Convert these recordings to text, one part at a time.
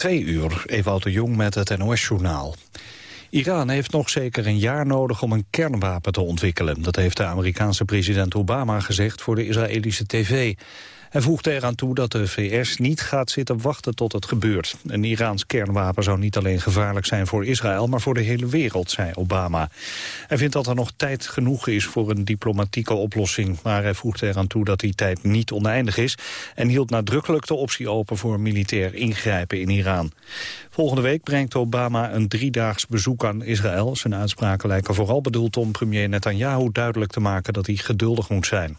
Twee uur, Ewout de Jong met het NOS-journaal. Iran heeft nog zeker een jaar nodig om een kernwapen te ontwikkelen. Dat heeft de Amerikaanse president Obama gezegd voor de Israëlische tv. Hij voegde eraan toe dat de VS niet gaat zitten wachten tot het gebeurt. Een Iraans kernwapen zou niet alleen gevaarlijk zijn voor Israël... maar voor de hele wereld, zei Obama. Hij vindt dat er nog tijd genoeg is voor een diplomatieke oplossing... maar hij voegde eraan toe dat die tijd niet oneindig is... en hield nadrukkelijk de optie open voor militair ingrijpen in Iran. Volgende week brengt Obama een driedaags bezoek aan Israël. Zijn uitspraken lijken vooral bedoeld om premier Netanyahu duidelijk te maken... dat hij geduldig moet zijn.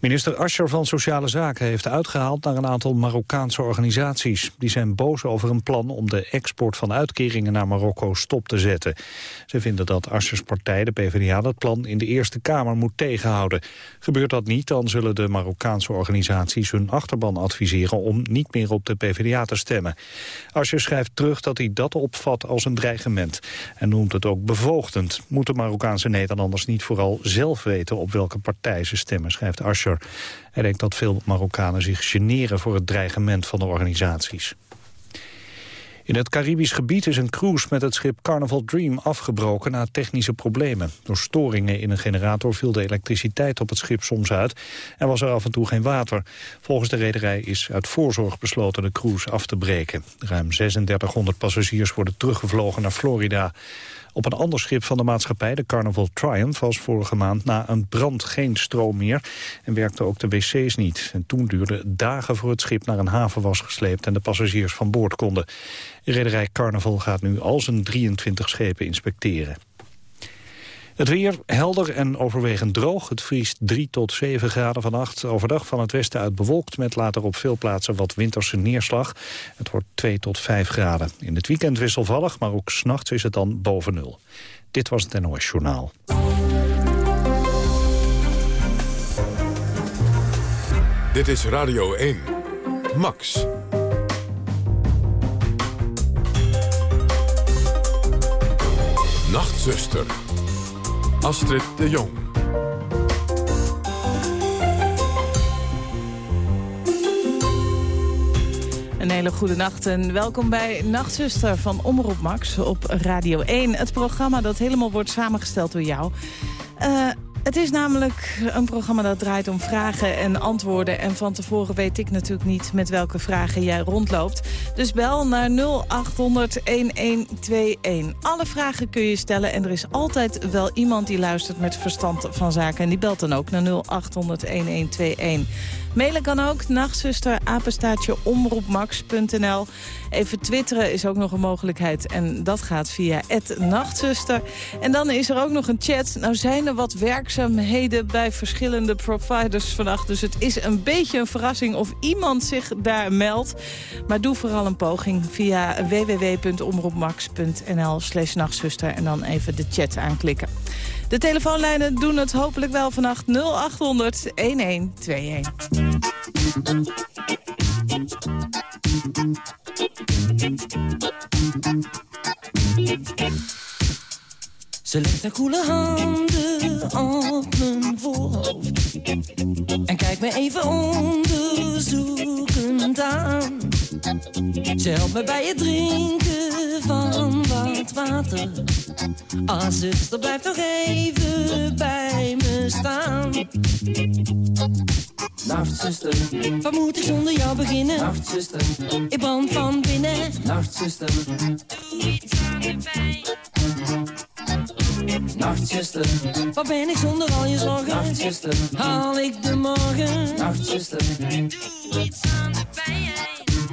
Minister Ascher van Sociale Zaken heeft uitgehaald naar een aantal Marokkaanse organisaties. Die zijn boos over een plan om de export van uitkeringen naar Marokko stop te zetten. Ze vinden dat Aschers partij, de PvdA, dat plan in de Eerste Kamer moet tegenhouden. Gebeurt dat niet, dan zullen de Marokkaanse organisaties hun achterban adviseren om niet meer op de PvdA te stemmen. Ascher schrijft terug dat hij dat opvat als een dreigement. En noemt het ook bevoogdend. Moeten Marokkaanse Nederlanders niet vooral zelf weten op welke partij ze stemmen, schrijft Ascher. Hij denkt dat veel Marokkanen zich generen voor het dreigement van de organisaties. In het Caribisch gebied is een cruise met het schip Carnival Dream afgebroken na technische problemen. Door storingen in een generator viel de elektriciteit op het schip soms uit en was er af en toe geen water. Volgens de rederij is uit voorzorg besloten de cruise af te breken. Ruim 3600 passagiers worden teruggevlogen naar Florida. Op een ander schip van de maatschappij, de Carnival Triumph, was vorige maand na een brand geen stroom meer en werkte ook de wc's niet. En toen duurde dagen voor het schip naar een haven was gesleept en de passagiers van boord konden. Rederij Carnival gaat nu al zijn 23 schepen inspecteren. Het weer helder en overwegend droog. Het vriest 3 tot 7 graden vannacht. Overdag van het westen uit bewolkt met later op veel plaatsen wat winterse neerslag. Het wordt 2 tot 5 graden. In het weekend wisselvallig, maar ook s'nachts is het dan boven nul. Dit was het NOS Journaal. Dit is Radio 1. Max. Nachtzuster. Astrid de Jong. Een hele goede nacht en welkom bij Nachtzuster van Omroep Max op Radio 1. Het programma dat helemaal wordt samengesteld door jou. Uh, het is namelijk een programma dat draait om vragen en antwoorden. En van tevoren weet ik natuurlijk niet met welke vragen jij rondloopt. Dus bel naar 0800-1121. Alle vragen kun je stellen en er is altijd wel iemand die luistert met verstand van zaken. En die belt dan ook naar 0800-1121. Mailen kan ook, nachtzuster, apenstaatje, omroepmax.nl. Even twitteren is ook nog een mogelijkheid. En dat gaat via nachtzuster. En dan is er ook nog een chat. Nou zijn er wat werkzaamheden bij verschillende providers vannacht. Dus het is een beetje een verrassing of iemand zich daar meldt. Maar doe vooral een poging via www.omroepmax.nl slash nachtzuster. En dan even de chat aanklikken. De telefoonlijnen doen het hopelijk wel vannacht. 0800 1121. Ze legt haar koele handen op mijn voorhoofd. En kijkt me even onderzoekend aan Ze helpt me bij het drinken van wat water Ah, zuster, blijf nog even bij me staan Nacht, zuster. Wat moet ik zonder jou beginnen? Nacht, zuster. Ik brand van binnen. Nacht, zuster. Doe iets aan de pijn. Nachtzuster, waar ben ik zonder al je zorgen? Nachtzuster, haal ik de morgen? Nachtzuster, doe iets aan.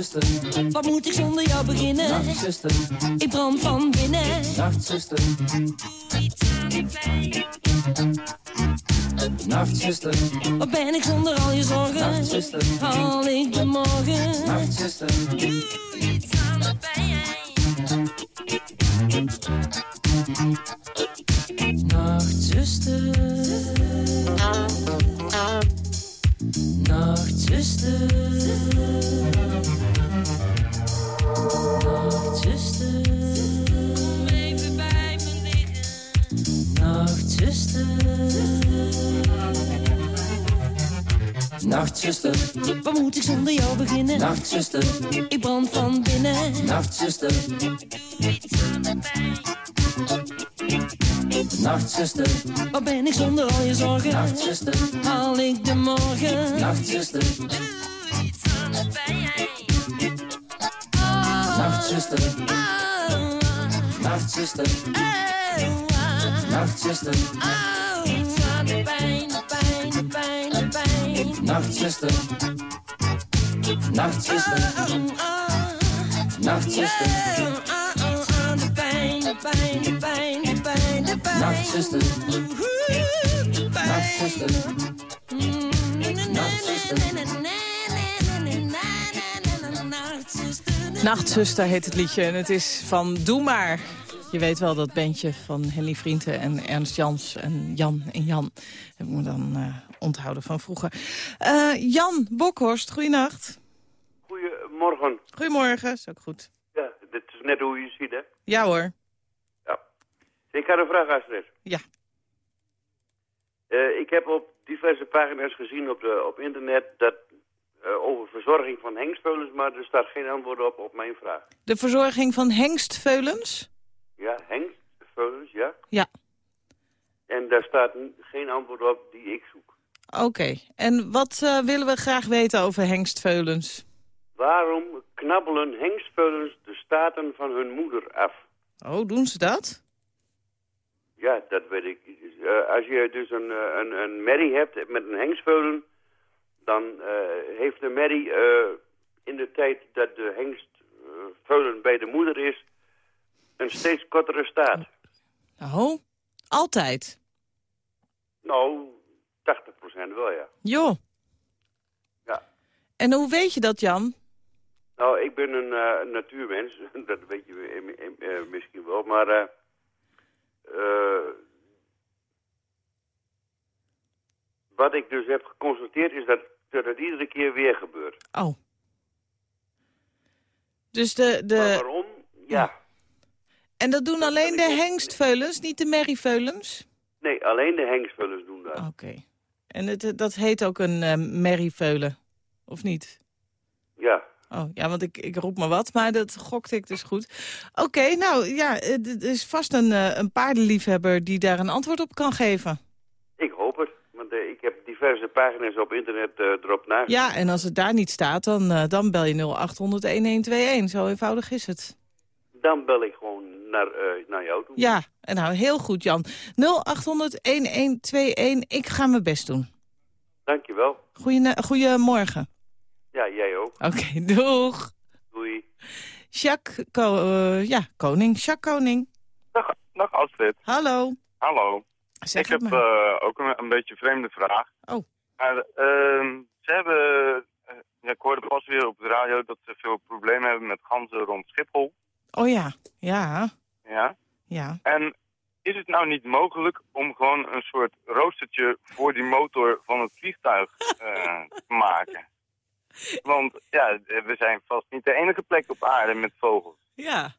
Nachtzuster, wat moet ik zonder jou beginnen? Nachtzuster, ik brand van binnen. Aan de pijn. Nachtzuster, wat ben ik zonder al je zorgen? Nachtzuster, haal ik de morgen? Nachtzuster, doe iets aan de pijn. Moet ik zonder jou beginnen? Nachtzuster, ik brand van binnen. Nachtzuster, doe iets aan de pijn. Nachtzuster, waar ben ik zonder al je zorgen? Nachtzuster, haal ik de morgen? Nachtzuster, doe iets aan de pijn. Nachtzuster, Nachtzuster, Nachtzuster, iets aan de pijn, de pijn, de pijn, de pijn. Nachtzuster, Nachtzuster, Nachtzuster, de pijn, de pijn, pijn, de pijn, de pijn. Nachtzuster, Nachtzuster, Nachtzuster. Nachtzuster heet het liedje en het is van Doe Maar. Je weet wel dat bandje van Henny Vrienden en Ernst Jans en Jan en Jan. Heb ik me dan eh, onthouden van vroeger. Eh, Jan Bokhorst, goeienacht. Goedemorgen. Goedemorgen, is ook goed. Ja, dit is net hoe je ziet, hè? Ja hoor. Ja. Ik had een vraag, Astrid. Ja. Eh, ik heb op diverse pagina's gezien op, de, op internet dat eh, over verzorging van hengstveulens, maar er staat geen antwoord op op mijn vraag. De verzorging van hengstveulens? Ja, hengstveulens, ja. Ja. En daar staat geen antwoord op die ik zoek. Oké. En wat eh, willen we graag weten over hengstveulens? Waarom knabbelen hengstveulens de staten van hun moeder af? Oh, doen ze dat? Ja, dat weet ik. Eh, als je dus een, eh, een, een merrie hebt met een hengstveulen, dan eh, heeft de merrie in de tijd dat de hengstveulen bij de moeder is, een steeds kortere staat. Oh, altijd? Nou, 80% wel, ja. Joh. ja. En hoe weet je dat, Jan? Nou, ik ben een eh, natuurmens, dat weet je eh, misschien wel, maar... eh, wat ik dus heb geconstateerd is dat, dat het iedere keer weer gebeurt. Oh. Dus de... de... Maar waarom? Ja. En dat doen alleen de hengstveulens, niet de merrieveulens? Nee, alleen de hengstvullers doen dat. Oké. En het, dat heet ook een uh, merrieveulen, of niet? Ja. Oh, ja, want ik, ik roep maar wat, maar dat gokte ik dus goed. Oké, nou ja, er is vast een, uh, een paardenliefhebber die daar een antwoord op kan geven. Ik hoop het, want uh, ik heb diverse pagina's op internet uh, erop na. Ja, en als het daar niet staat, dan, dan bel je 0800-1121. Zo eenvoudig is het. Dan bel ik gewoon naar, naar jou toe. Ja, en nou heel goed Jan. 0800-1121, ik ga mijn best doen. Dankjewel. Goeie, goeiemorgen. Ja, jij ook. Oké, okay, doeg. Doei. Jacques, ko uh, ja, Koning. Jacques Koning. Dag, dag Astrid. Hallo. Hallo. Zeg ik heb uh, ook een, een, beetje een vreemde vraag. Oh. Maar, uh, ze hebben, ja, ik hoorde pas weer op de radio dat ze veel problemen hebben met ganzen rond Schiphol. Oh ja, ja. Ja. Ja. En is het nou niet mogelijk om gewoon een soort roostertje voor die motor van het vliegtuig ja, we zijn vast niet de enige plek op aarde met vogels. Ja,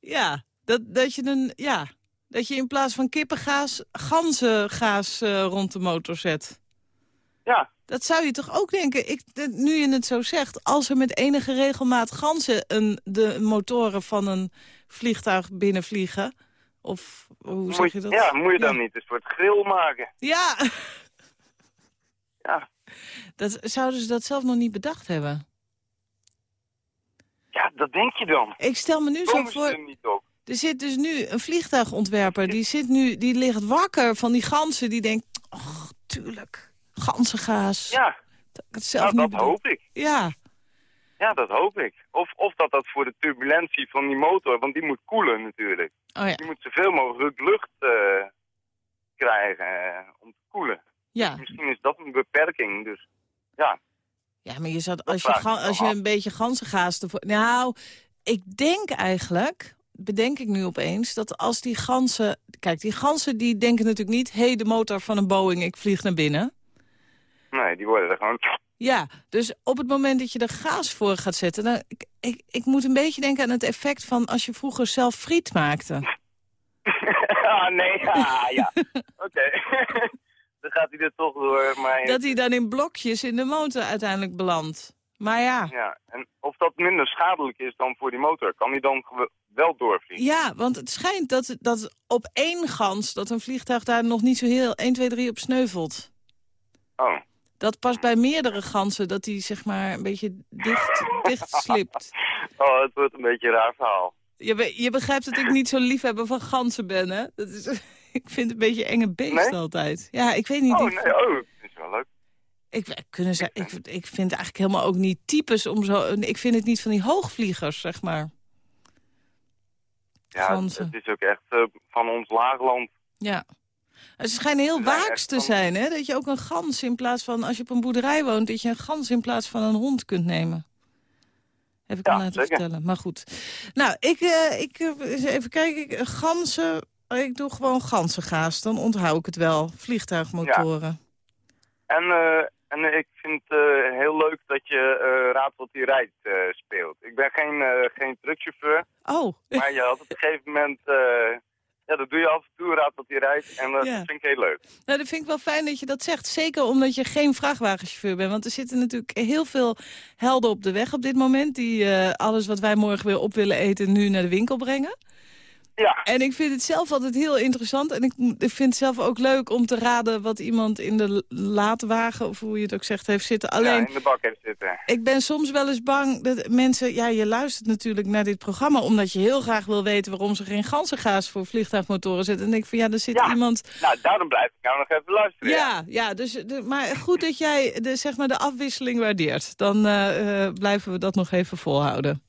ja. Dat, dat, je, een, ja. dat je in plaats van kippengaas ganzengaas uh, rond de motor zet. Ja. Dat zou je toch ook denken, ik, nu je het zo zegt... als er met enige regelmaat ganzen een, de motoren van een vliegtuig binnenvliegen... Of hoe zeg je dat? Ja, moet je dan Ja. niet een soort grill maken? Ja, Ja, dat, zouden ze dat zelf nog niet bedacht hebben? ja dat denk je dan. Ik stel me nu zo Komen voor... er niet op? Er zit dus nu een vliegtuigontwerper, die, zit nu, die ligt wakker van die ganzen. Die denkt, oh, tuurlijk, ganzengaas. Ja, Dat ik zelf nou, dat hoop ik. Ja, Ja, dat hoop ik. Of, of dat dat voor de turbulentie van die motor, want die moet koelen natuurlijk. oh ja. Die moet zoveel mogelijk lucht eh, krijgen eh, om te koelen. Ja. Misschien is dat een beperking, dus ja. ja, maar je zat, als, je, ga- als je een beetje ganzengaas... Nou, ik denk eigenlijk, bedenk ik nu opeens, dat als die ganzen... Kijk, die ganzen die denken natuurlijk niet... hé, hey, de motor van een Boeing, ik vlieg naar binnen. Nee, die worden er gewoon... Ja, dus op het moment dat je er gaas voor gaat zetten... Dan, ik, ik, ik moet een beetje denken aan het effect van als je vroeger zelf friet maakte. ah, nee, ja, ja. Oké. dan gaat hij er toch door, maar... Dat hij dan in blokjes in de motor uiteindelijk belandt. Maar ja, Ja, en of dat minder schadelijk is dan voor die motor, kan hij dan wel doorvliegen? ja want het schijnt dat, dat op één gans... dat een vliegtuig daar nog niet zo heel 1, 2, 3 op sneuvelt. Oh, Dat past bij meerdere ganzen, dat die zeg maar een beetje dicht, dicht slipt. oh het wordt een beetje een raar verhaal. Je, be- je begrijpt dat ik niet zo liefhebber van ganzen ben, hè? Dat is, ik vind het een beetje enge beest Nee? altijd. Ja, ik weet niet. Oh, nee, oh, dat is wel leuk. ik, ik- kunnen ze, ik, ik vind het eigenlijk helemaal ook niet types om zo... Ik vind het niet van die hoogvliegers, zeg maar. Ja, het is ook echt eh, van ons laagland. Ja. Ze schijnen heel waaks te zijn, hè? Dat je ook een gans in plaats van... Als je op een boerderij woont, dat je een gans in plaats van een hond kunt nemen. Heb ik Ja, al laten zeker. vertellen. Maar goed. Nou, ik, eh, ik eh, even kijken. Ganzen... Ik doe gewoon ganzengaas. Dan onthoud ik het wel. Vliegtuigmotoren. En, eh, en ik vind het eh, heel leuk dat je eh Raad wat hij rijdt speelt. Ik ben geen, geen truckchauffeur, Oh, maar je had op een gegeven moment... ja, dat doe je af en toe, Raad wat hij rijdt. En dat Ja. vind ik heel leuk. nou, dat vind ik wel fijn dat je dat zegt. Zeker omdat je geen vrachtwagenchauffeur bent. Want er zitten natuurlijk heel veel helden op de weg op dit moment... die alles wat wij morgen weer op willen eten nu naar de winkel brengen. Ja, En ik vind het zelf altijd heel interessant. En ik, ik vind het zelf ook leuk om te raden wat iemand in de laadwagen... of hoe je het ook zegt, heeft zitten. ja, Alleen, in de bak heeft zitten. ik ben soms wel eens bang dat mensen... Ja, je luistert natuurlijk naar dit programma... omdat je heel graag wil weten waarom ze geen ganzengaas voor vliegtuigmotoren zetten. En ik van ja, er zit Ja. iemand... Nou, daarom blijf ik nou nog even luisteren. Ja, ja dus, de, maar goed dat jij de, zeg maar de afwisseling waardeert. Dan eh, eh, blijven we dat nog even volhouden.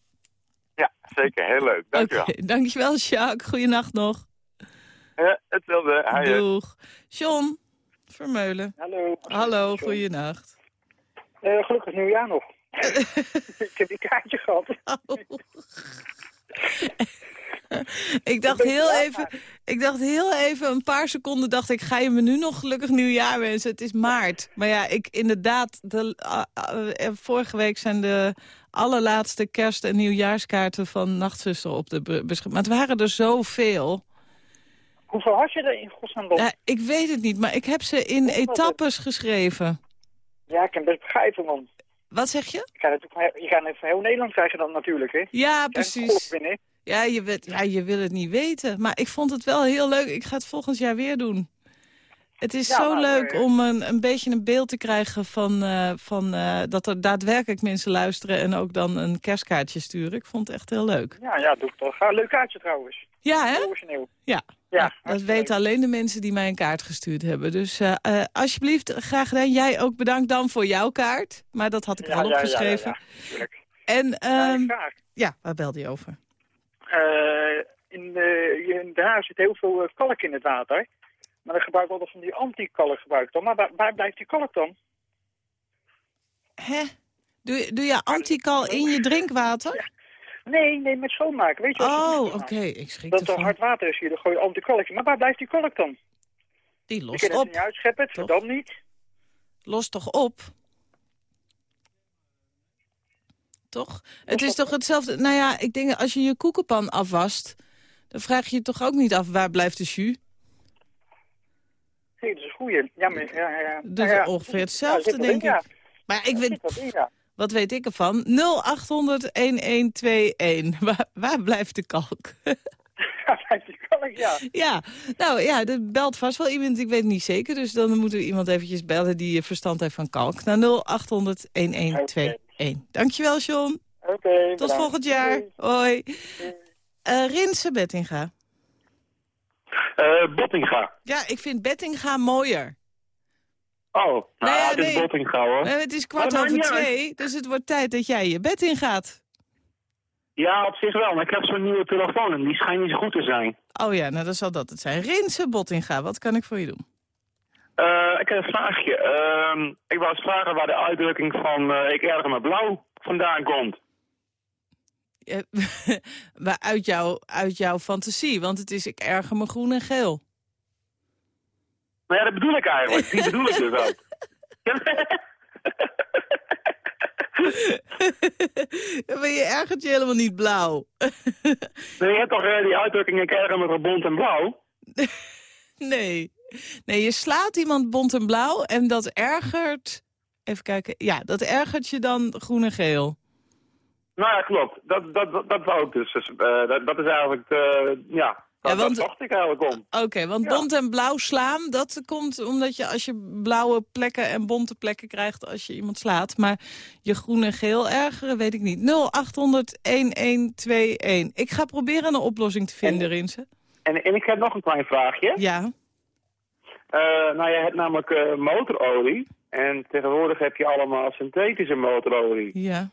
Zeker. Heel leuk. Dankjewel. Oké, dankjewel, Jacques. Goeienacht nog. Ja, hetzelfde. Hi, eh. Doeg. John Vermeulen. Hallo. Hallo, goeienacht. Eh, gelukkig nieuwjaar nog. ik heb die kaartje gehad. ik, dacht heel even, ik dacht heel even, een paar seconden dacht ik... ga je me nu nog gelukkig nieuwjaar wensen? Het is maart. Maar ja, ik inderdaad... De, ah, eh, vorige week zijn de allerlaatste kerst- en nieuwjaarskaarten... van Nachtzuster op de be- beschikking. Maar het waren er zoveel. Hoeveel had je er in godsnaam? Ja, ik weet het niet, maar ik heb ze in het? etappes geschreven. Ja, ik kan best begrijpen, man. Wat zeg je? Je gaat het van heel- je gaat van heel Nederland krijgen dan natuurlijk, hè? Ja, Ja, precies. binnen. Ja je, weet, ja, je wil het niet weten. Maar ik vond het wel heel leuk. Ik ga het volgend jaar weer doen. Het is Ja, zo leuk eh, om een, een beetje een beeld te krijgen van, eh, van eh, dat er daadwerkelijk mensen luisteren en ook dan een kerstkaartje sturen. Ik vond het echt heel leuk. Ja, ja, doe ik toch. Ah, leuk kaartje trouwens. Ja, hè? Origineel. Ja. Ja, dat weten alleen de mensen die mij een kaart gestuurd hebben. Dus eh, eh, alsjeblieft, graag gedaan. Jij ook bedankt dan voor jouw kaart. Maar dat had ik al opgeschreven. En Ja, ehm, ja, waar belde je over? Eh, in, de, in Den Haag zit heel veel eh, kalk in het water. Maar dan gebruik ik altijd van die anti-kalk gebruik ik dan. Maar waar, waar blijft die kalk dan? Hè? Doe, je- doe je antikal in je drinkwater? Nee, nee, met schoonmaken. Weet je wat je Oh, oké. Ik schrik Dat er ervan. hard water is hier, dan gooi je anti-kalk in. Maar waar blijft die kalk dan? Die Je lost het op. niet uitscheppen, het toch? verdampt niet. Lost toch op? Toch? Het is toch hetzelfde... Nou ja, ik denk als je je koekenpan afwast... dan vraag je je toch ook niet af waar blijft de jus? Nee, dat is een goeie. Ja, maar, ja, ja, ja. Dus Ja, ja. ongeveer hetzelfde, denk ik. ja. Maar ik weet... wat weet ik ervan? 0800-1121. Waar, waar blijft de kalk? Ja, 15 kalk, ja. Ja, nou ja, er belt vast wel iemand, ik weet het niet zeker. Dus dan moeten we iemand eventjes bellen die eh, verstand heeft van kalk. Naar 0800 1121. Dankjewel, John. Oké, Tot bedankt. volgend jaar. Doei. Hoi. Eh Rinse Bettinga. Eh, Bottinga. Ja, ik vind Bettinga mooier. Oh, nou, Nee, ja, het is nee. Bottinga hoor. Eh, het is kwart over twee, dus het wordt tijd dat jij je bed ingaat. Ja, op zich wel. Maar ik heb zo'n nieuwe telefoon en die schijnt niet zo goed te zijn. Oh ja, nou dan zal dat het zijn. Rinse Bottinga, wat kan ik voor je doen? Eh, ik heb een vraagje. Ehm, ik wou eens vragen waar de uitdrukking van ik erger me blauw vandaan komt. Eh, uit, jouw, uit jouw fantasie, want het is ik erger me groen en geel. Nou ja, dat bedoel ik eigenlijk. Die bedoel ik dus ook. Maar je ergert je helemaal niet blauw. Nee, je hebt toch eh, die uitdrukking ik erger me bont en blauw? nee. Nee, je slaat iemand bont en blauw en dat ergert... Even kijken. Ja, dat ergert je dan groen en geel. Nou ja, klopt. Dat, dat, dat, dat wou ik dus. Dus, eh, dat, dat is eigenlijk, ja, dat, Ja, want- dat dacht ik eigenlijk om. Oké, want Ja. bont en blauw slaan, dat komt omdat je als je blauwe plekken en bonte plekken krijgt als je iemand slaat. Maar je groen en geel ergeren, weet ik niet. 0800-1121. Ik ga proberen een oplossing te vinden, Rinse. En, en ik heb nog een klein vraagje. Ja, Eh, nou, je hebt namelijk eh, motorolie. En tegenwoordig heb je allemaal synthetische motorolie. ja.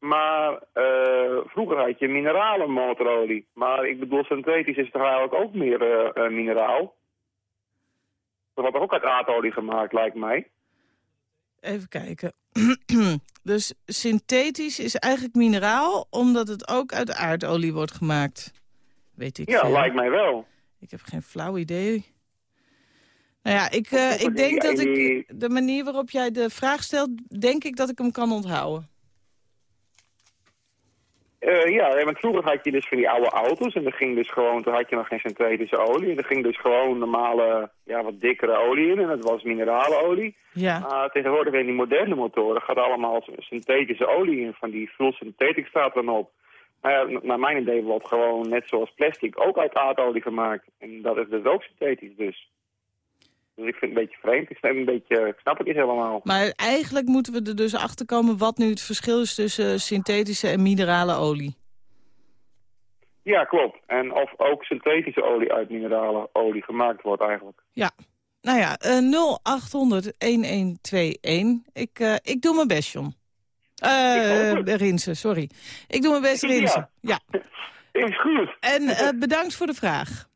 Maar eh, vroeger had je minerale motorolie. Maar ik bedoel, synthetisch is toch eigenlijk ook meer eh, mineraal? Dat wordt ook uit aardolie gemaakt, lijkt mij. Even kijken. dus synthetisch is eigenlijk mineraal, omdat het ook uit aardolie wordt gemaakt. Weet ik Ja, veel. lijkt mij wel. Ik heb geen flauw idee. Nou ja, ik, eh, ik denk dat ik de manier waarop jij de vraag stelt, denk ik dat ik hem kan onthouden. Eh, ja, want vroeger had je dus van die oude auto's en er ging dus gewoon, toen had je nog geen synthetische olie. En er ging dus gewoon normale, ja, wat dikkere olie in en dat was minerale olie. Ja, Maar tegenwoordig in die moderne motoren gaat allemaal synthetische olie in, van die full synthetic staat dan op. Maar naar mijn idee wordt gewoon net zoals plastic ook uit aardolie gemaakt. En dat is dus ook synthetisch dus. Dus ik vind het een beetje vreemd. Ik snap, een beetje, ik snap het niet helemaal. maar eigenlijk moeten we er dus achter komen wat nu het verschil is tussen synthetische en minerale olie. Ja, klopt. En of ook synthetische olie uit minerale olie gemaakt wordt eigenlijk. Ja, nou ja, eh 0800-1121. Ik, eh, ik doe mijn best, John. Eh Ik hoop het. Rinse, sorry. Ik doe mijn best, Ja. Rinse. Ja. Is goed. En bedankt voor de vraag.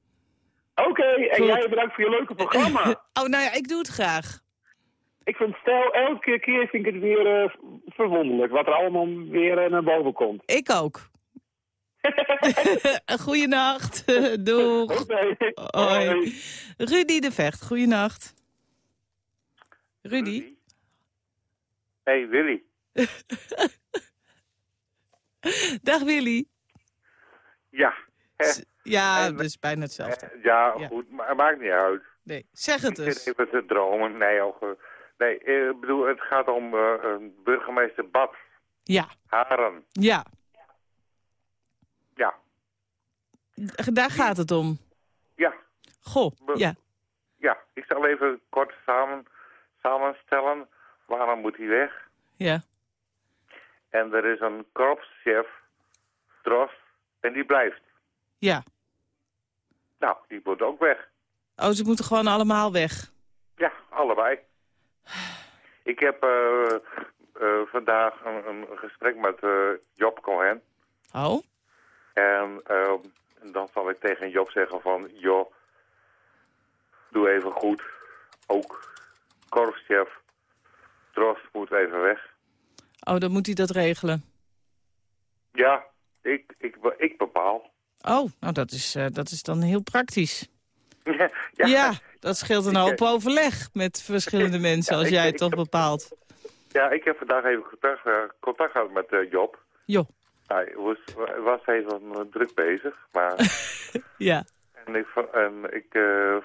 Oké, en Goed. jij bedankt voor je leuke programma. Oh, nou ja, ik doe het graag. ik vind stel, elke keer vind ik het weer eh, verwonderlijk wat er allemaal weer eh, naar boven komt. Ik ook. Goeienacht. Doeg. Hoi. Rudy de Vecht, goeienacht. Rudy? Hey Willy. Dag Willy. Ja. hè, Ja, En- dus bijna hetzelfde. eh, ja, Ja. goed, maar het maakt niet uit. Nee, zeg het Ik eens. zit even te dromen. Nee, ook, nee eh, ik bedoel, het gaat om eh, een burgemeester Bad. Ja, Haren. ja. Ja. Daar gaat het om. Ja. Goh, Be- ja. Ja, ik zal even kort samen, samenstellen. Waarom moet hij weg? Ja. En er is een korpschef, Drost, en die blijft. Ja. Nou, die moet ook weg. Oh, ze moeten gewoon allemaal weg. Ja, allebei. Ik heb eh, eh, vandaag een, een gesprek met eh, Job Cohen. Oh? En eh, dan zal ik tegen Job zeggen van... joh, doe even goed. Ook korpschef Drost moet even weg. Oh, dan moet hij dat regelen. Ja, ik, ik, ik bepaal. Oh, nou dat is, eh, dat is dan heel praktisch. ja, Ja, dat scheelt een Ik, hoop eh, overleg met verschillende mensen Ja, als ik- jij het toch bepaalt. Ja, ik heb vandaag even contact, eh, contact gehad met eh, Job. Jo, Hij was, was even eh, druk bezig, maar... ja. en ik, en ik, eh,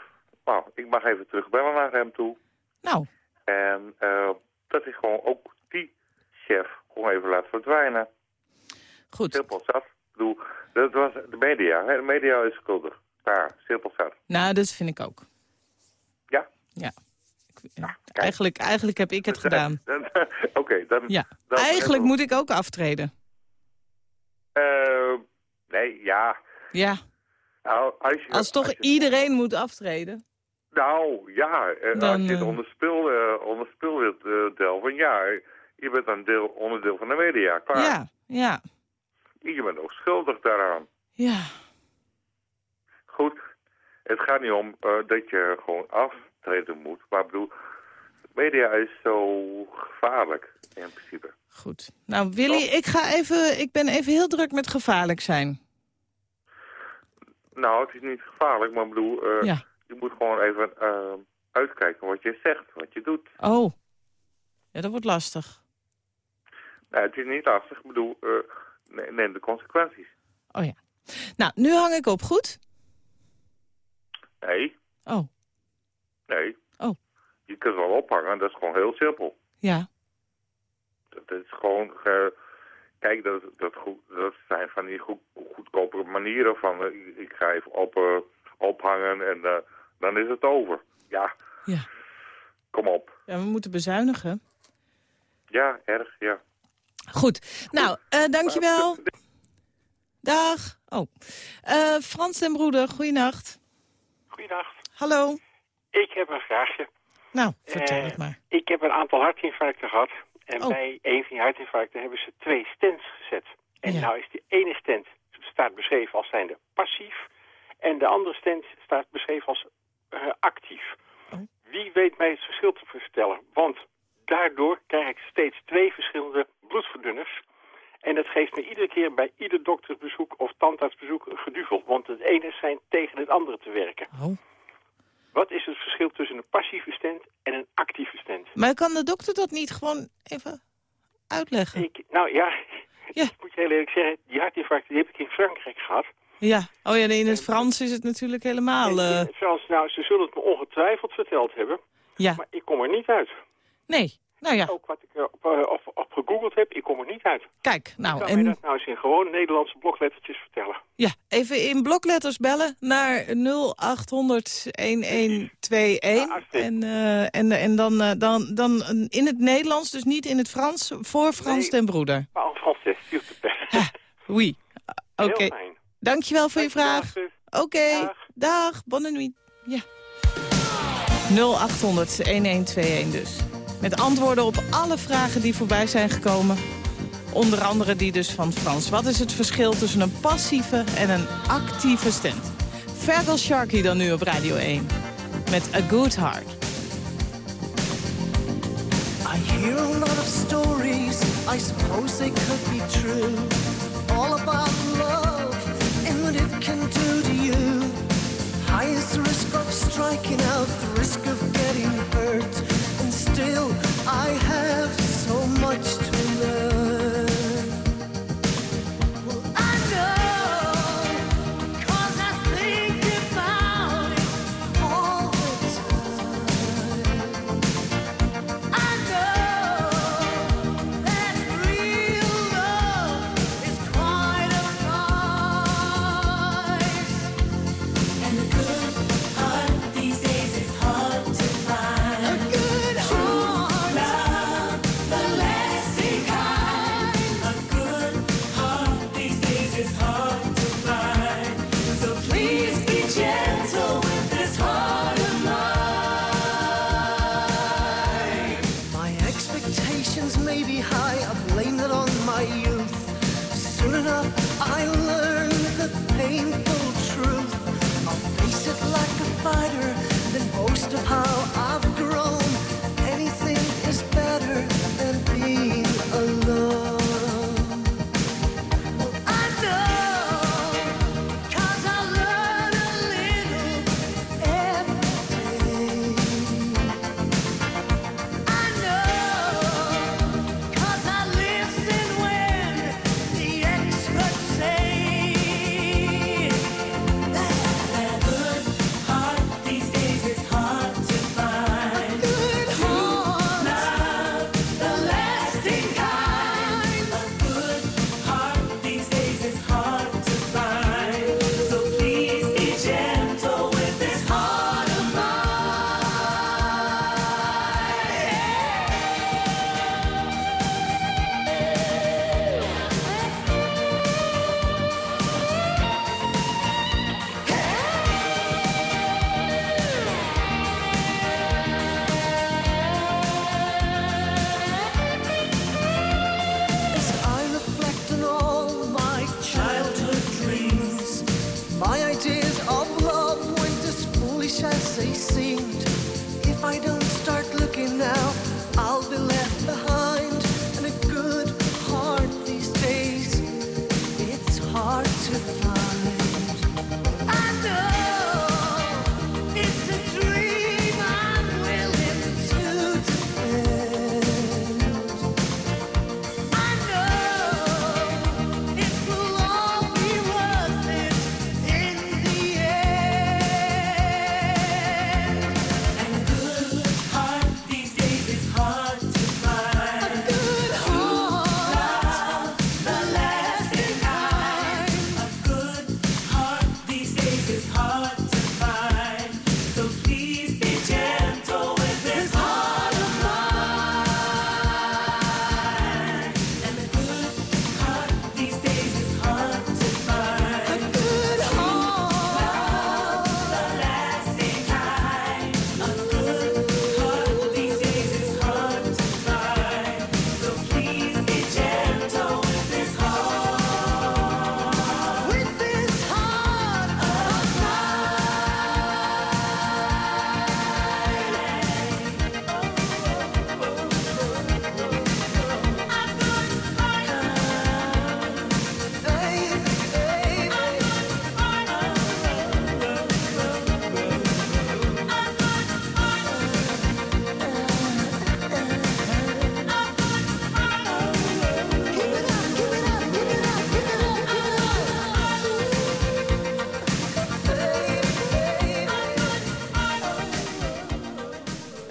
nou, ik mag even terugbellen naar hem toe. Nou, En eh, dat is gewoon ook die chef gewoon even laat verdwijnen. goed. Simpel zat. Bedoel, dat was de media. Hè? De media is schuldig. Daar, simpel staat. Nou, dat vind ik ook. Ja? Ja. Ik- eigenlijk, eigenlijk heb ik het gedaan. Dan- Oké, dan... Ja. dan Eigenlijk moet ik ook aftreden. Eh, nee, ja. Ja. Nou, als, je, Als toch als je- iedereen moet aftreden. Nou, ja. eh, Dan, als je het eh, onder eh, wilt eh, delven, ja. Je bent een deel, onderdeel van de media, klaar. Ja, ja, Je bent ook schuldig daaraan. ja. Goed, het gaat niet om eh, dat je gewoon aftreden moet. Maar ik bedoel, media is zo gevaarlijk in principe. Goed. Nou, Willy, ik, ga even, ik ben even heel druk met gevaarlijk zijn. Nou, het is niet gevaarlijk, maar ik bedoel, eh, Ja. je moet gewoon even eh, uitkijken wat je zegt, wat je doet. Oh. Ja, dat wordt lastig. Nou, het is niet lastig, ik bedoel, neem de consequenties. Oh ja. Nou, nu hang ik op. Goed? Nee, Oh, nee. Oh. Je kunt wel ophangen, dat is gewoon heel simpel. ja. Dat is gewoon... kijk, dat, dat, goed, dat zijn van die goed, goedkopere manieren van... eh, ik- ik ga even op, eh, ophangen en eh, dan is het over. Ja, Ja. kom op. Ja, we moeten bezuinigen. Ja, erg, ja. Goed. Nou, eh, dankjewel. Dag. Oh. Eh, Frans en broeder, goeienacht. Goeiedag. Hallo. Ik heb een vraagje. Nou, vertel Eh, het maar. Ik heb een aantal hartinfarcten gehad. En Oh. bij een van die hartinfarcten hebben ze twee stents gezet. En Ja. nou is die ene stent staat beschreven als zijnde passief. En de andere stent staat beschreven als actief. Oh. Wie weet mij het verschil te vertellen? Want daardoor krijg ik steeds twee verschillende bloedverdunners. En dat geeft me iedere keer bij ieder doktersbezoek of tandartsbezoek een geduvel. Want het ene schijnt tegen het andere te werken. Oh. Wat is het verschil tussen een passieve stent en een actieve stent? Maar kan de dokter dat niet gewoon even uitleggen? Ik, nou ja, Ja. ik moet je heel eerlijk zeggen, die hartinfarct die heb ik in Frankrijk gehad. Ja. Oh ja, in het Frans is het natuurlijk helemaal... Eh, in het Frans, nou, ze zullen het me ongetwijfeld verteld hebben, ja. maar ik kom er niet uit. Nee. Nou ja, Ook wat ik op, eh, op, op gegoogeld heb, ik kom er niet uit. kijk. Nou, kan je en dat nou eens in gewoon Nederlandse bloklettertjes vertellen? ja, even in blokletters bellen naar 0800 1121. Ja, hartstikke. En, eh, en, en dan, eh, dan, dan in het Nederlands, dus niet in het Frans, voor Frans Nee. den broeder. Maar en français, s'il te plaît. Oui. Oké. Dankjewel voor je vraag. Oké, Dag. dag, bonne nuit. Ja. 0800 1121 dus. Met antwoorden op alle vragen die voorbij zijn gekomen. Onder andere die dus van Frans. Wat is het verschil tussen een passieve en een actieve stent? Fergal Sharkey dan nu op Radio 1. Met A Good Heart. I hear a lot of stories, I suppose they could be true. All about love and what it can do to you. High is the risk of striking out, the risk of getting hurt. Still, I have so much to learn.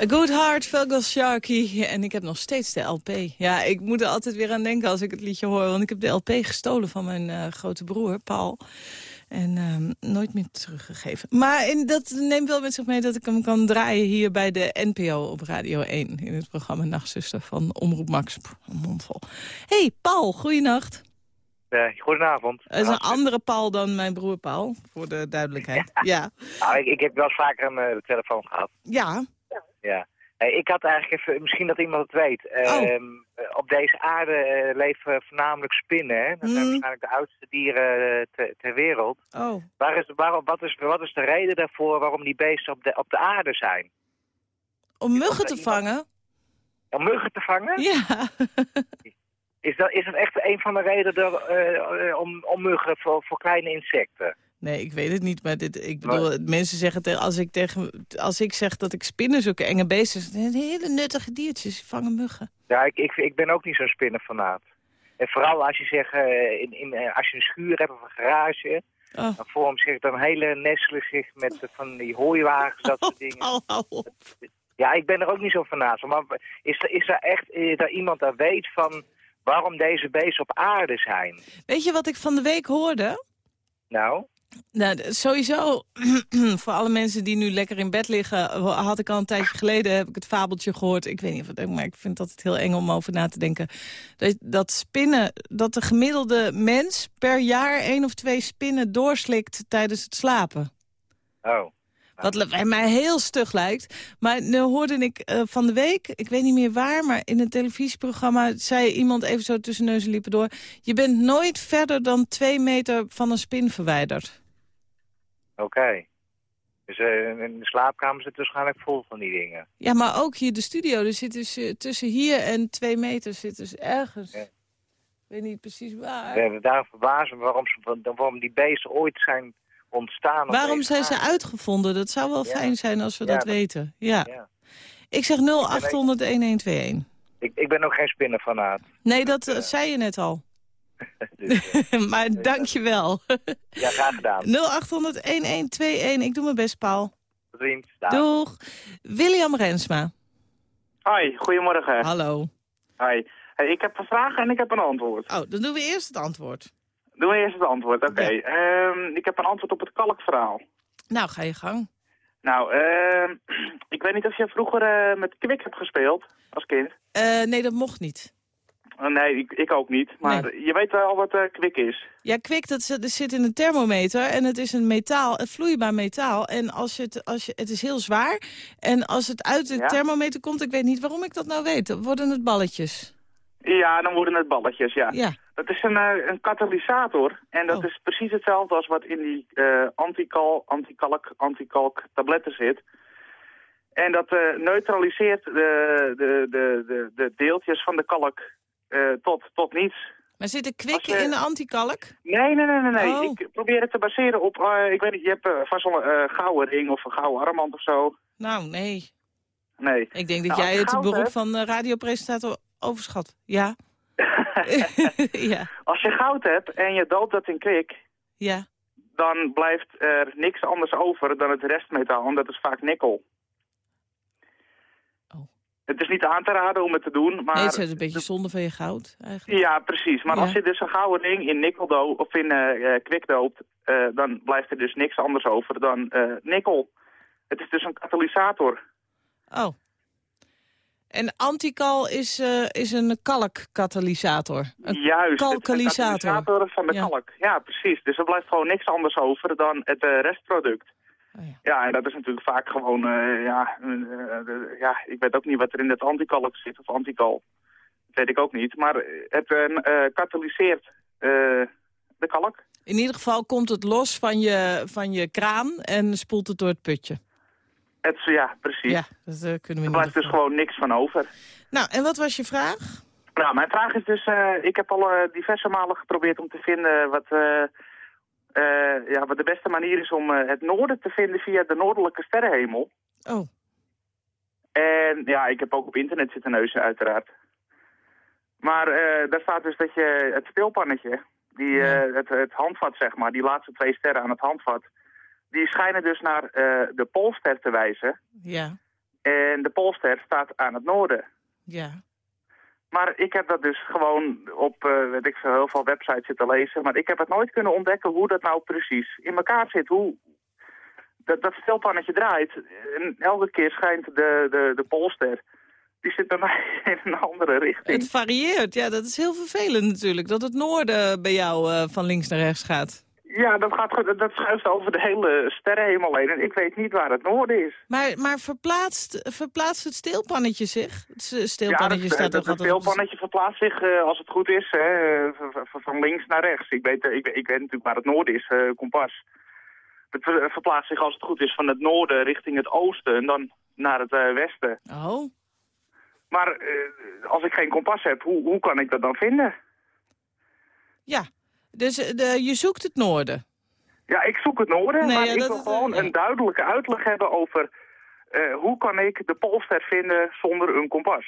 A Good Heart, Velgal Sharky. En ik heb nog steeds de LP. Ja, ik moet er altijd weer aan denken als ik het liedje hoor. Want ik heb de LP gestolen van mijn eh, grote broer, Paul. En ehm, nooit meer teruggegeven. Maar in, dat neemt wel met zich mee dat ik hem kan draaien hier bij de NPO op Radio 1. In het programma Nachtzuster van Omroep Max. Mondvol. hey, Paul, goeienacht. Eh, goedenavond. Het is een andere Paul dan mijn broer Paul, voor de duidelijkheid. Ja. Nou, ik, ik heb wel vaker een eh, telefoon gehad. Ja. Ja. Ik had eigenlijk even, misschien dat iemand het weet. Oh. Ehm, eh, op deze aarde eh, leven voornamelijk spinnen. Hè? Dat zijn Hmm. waarschijnlijk de oudste dieren eh, ter, ter wereld. Oh. Waar is, waarom, wat, is, wat is de reden daarvoor waarom die beesten op de, op de aarde zijn? Om muggen te vangen? Om muggen te vangen? Ja. Is dat, is dat echt een van de redenen om, om muggen voor, voor kleine insecten? Nee, ik weet het niet, maar dit, ik bedoel, mensen zeggen tegen, als ik tegen, als ik zeg dat ik spinnen zulke enge beesten, zijn hele nuttige diertjes, die vangen muggen. Ja, ik, ik, ik ben ook niet zo'n spinnenfanaat. En vooral als je zegt, eh, in, in, eh, als je een schuur hebt of een garage, Oh. dan vormen zich dan hele nestelen zich met eh, van die hooiwagens, dat soort dingen. Hou op. Ja, ik ben er ook niet zo fanaat van. Maar is er, is er echt is er iemand dat weet van waarom deze beesten op aarde zijn? Weet je wat ik van de week hoorde? Nou, Nou, sowieso, voor alle mensen die nu lekker in bed liggen... had ik al een tijdje geleden heb ik het fabeltje gehoord. Ik weet niet of het maar ik vind dat het heel eng om over na te denken. Dat, dat spinnen, dat de gemiddelde mens per jaar één of twee spinnen doorslikt tijdens het slapen. oh. Wat mij heel stug lijkt. Maar nu hoorde ik eh, van de week, ik weet niet meer waar... maar in een televisieprogramma zei iemand even zo tussen neus en liepen door... je bent nooit verder dan twee meter van een spin verwijderd. Oké. Dus eh, in de slaapkamer zit waarschijnlijk vol van die dingen. Ja, maar ook hier de studio. Er zit dus eh, tussen hier en twee meter zit dus ergens. Ja. Ik weet niet precies waar. We hebben daar verbazen waarom, ze, waarom die beesten ooit zijn ontstaan. Waarom zijn ze uitgevonden? Dat zou wel Ja. fijn zijn als we Ja, dat dat- weten. Ja. Ja. Ik zeg 0800 1121. Ik, ik ben ook geen spinnenfanaat. Nee, dat eh, zei je net al. Dus, maar dank je wel. ja, graag gedaan. 0800 1121. Ik doe mijn best, Paul. Tot ziens. Dag. Doeg. William Rensma. Hoi, goedemorgen. Hallo. Hoi. Hey, ik heb een vraag en ik heb een antwoord. Oh, dan doen we eerst het antwoord. Doen we eerst het antwoord, oké. Ehm, ik heb een antwoord op het kalkverhaal. Nou, ga je gang. Nou, ehm, ik weet niet of je vroeger eh, met kwik hebt gespeeld als kind. Eh, nee, dat mocht niet. Eh, nee, ik, ik ook niet. Maar je weet wel wat kwik is. Ja, kwik, dat zit, dat zit in een thermometer en het is een metaal, een vloeibaar metaal. En als je het, als je, het is heel zwaar. En als het uit de Ja? thermometer komt, ik weet niet waarom ik dat nou weet, dan worden het balletjes. Ja, dan worden het balletjes, ja. Ja. Dat is een, eh, een katalysator. En dat Oh. is precies hetzelfde als wat in die eh antikal, antikalk, antikalk tabletten zit. En dat eh, neutraliseert de, de, de, de, de deeltjes van de kalk tot, tot niets. Maar zit er kwik Als je- in de antikalk? Nee, nee, nee, nee. nee. Oh. Ik probeer het te baseren op, ik weet niet, je hebt vast wel een gouden ring of een gouden armband of zo. Nou, nee. Nee. Ik denk dat Nou, jij het beroep hebt- van eh, radiopresentator overschat. Ja? Ja. Als je goud hebt en je doopt dat in kwik, Ja. dan blijft er niks anders over dan het restmetaal, en dat is vaak nikkel. Oh. Het is niet aan te raden om het te doen, maar... Nee, het is een beetje zonde van je goud, eigenlijk. Ja, precies. Maar Ja. als je dus een gouden ring in nikkel doopt, of in eh, kwik doopt, eh, dan blijft er dus niks anders over dan nikkel. Het is dus een katalysator. Oh. En antikal is, eh, is een kalkkatalysator. Een Juist, een katalysator van de Ja. kalk. Ja, precies. Dus er blijft gewoon niks anders over dan het eh, restproduct. Oh ja. ja. en dat is natuurlijk vaak gewoon, eh, ja, ja, ik weet ook niet wat er in het antikalk zit, of antikal. Dat weet ik ook niet. Maar het katalyseert de kalk. In ieder geval komt het los van je, van je kraan en spoelt het door het putje. Het, ja, precies. Ja, eh, kunnen we er blijft dus gewoon niks van over. Nou, en wat was je vraag? Nou, mijn vraag is dus, eh, ik heb al eh, diverse malen geprobeerd om te vinden wat, ja, wat de beste manier is om het noorden te vinden via de noordelijke sterrenhemel. Oh. En ja, ik heb ook op internet zitten neuzen uiteraard. Maar daar staat dus dat je het speelpannetje, die, het, het handvat zeg maar, die laatste twee sterren aan het handvat, die schijnen dus naar eh, de Poolster te wijzen. Ja. En de Poolster staat aan het noorden. Ja. Maar ik heb dat dus gewoon op, eh, weet ik veel, heel veel websites zitten lezen. Maar ik heb het nooit kunnen ontdekken hoe dat nou precies in elkaar zit. Hoe dat, dat stelpannetje draait. En elke keer schijnt de, de, de Poolster, die zit bij mij in een andere richting. Het varieert, ja, dat is heel vervelend natuurlijk. Dat het noorden bij jou eh, van links naar rechts gaat. Ja, dat, gaat, dat schuift over de hele sterrenhemel heen. En ik weet niet waar het noorden is. Maar, maar verplaatst, verplaatst het steelpannetje zich? Het s- Ja, steelpannetje dat, staat dat, op- speelpannetje verplaatst zich, eh, als het goed is, hè, van links naar rechts. Ik weet, eh, ik, ik weet natuurlijk waar het noorden is, eh, kompas. Het ver- verplaatst zich als het goed is van het noorden richting het oosten en dan naar het westen. Oh. Maar als ik geen kompas heb, hoe, hoe kan ik dat dan vinden? Ja, dus eh, de, je zoekt het noorden. Ja, ik zoek het noorden, Nee, maar ja, ik wil gewoon een duidelijke uitleg hebben over... eh, hoe kan ik de Poolster vinden zonder een kompas?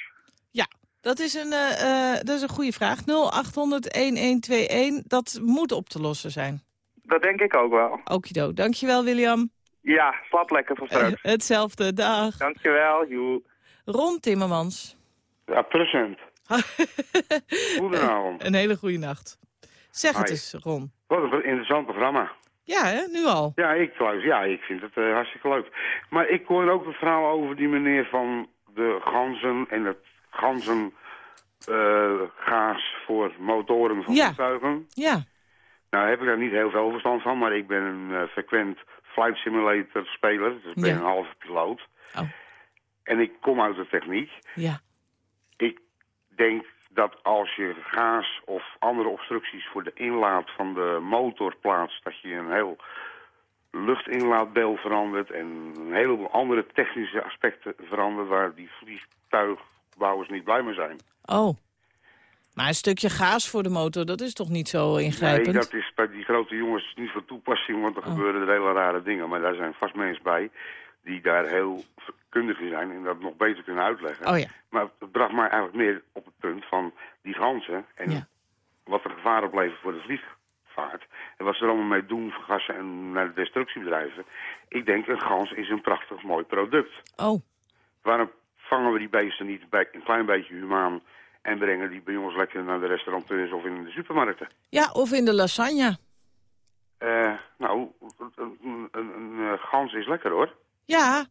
Ja, dat is een, eh, dat is een goede vraag. 0800-1121, dat moet op te lossen zijn. Dat denk ik ook wel. Okido, dankjewel William. Ja, slaap lekker voor straks. Hetzelfde, dag. Dankjewel, joe. Ron Timmermans. Ja, present. Goedenavond. Een hele goede nacht. Zeg het Hi. eens, Ron. Wat een interessant programma. Ja, hè? nu al. Ja, ik, luister, ja, ik vind het eh, hartstikke leuk. Maar ik hoor ook een verhaal over die meneer van de ganzen en het ganzen eh, gaas voor motoren van Ja. vliegtuigen. Ja. Nou heb ik daar niet heel veel verstand van, maar ik ben een eh, frequent flight simulator speler. Dus ik ben Ja. een halve piloot. Oh. En ik kom uit de techniek. Ja. Ik denk dat als je gaas of andere obstructies voor de inlaat van de motor plaatst, dat je een heel luchtinlaatbeeld verandert en een heleboel andere technische aspecten verandert waar die vliegtuigbouwers niet blij mee zijn. Oh. Maar een stukje gaas voor de motor, dat is toch niet zo ingrijpend? Nee, dat is bij die grote jongens niet van toepassing, want er gebeuren er hele rare dingen. Maar daar zijn vast mensen bij die daar heel kundig in zijn en dat nog beter kunnen uitleggen. Oh ja. Maar het bracht mij eigenlijk meer op het punt van die ganzen en wat er gevaar oplevert voor de vliegvaart. En wat ze er allemaal mee doen, vergassen en naar de destructiebedrijven. Ik denk, een gans is een prachtig mooi product. Oh. Waarom vangen we die beesten niet bij een klein beetje humaan en brengen die bij ons lekker naar de restauranteurs of in de supermarkten? Ja, of in de lasagne. Eh, nou, een, een, een, een, gans is lekker hoor. Ja,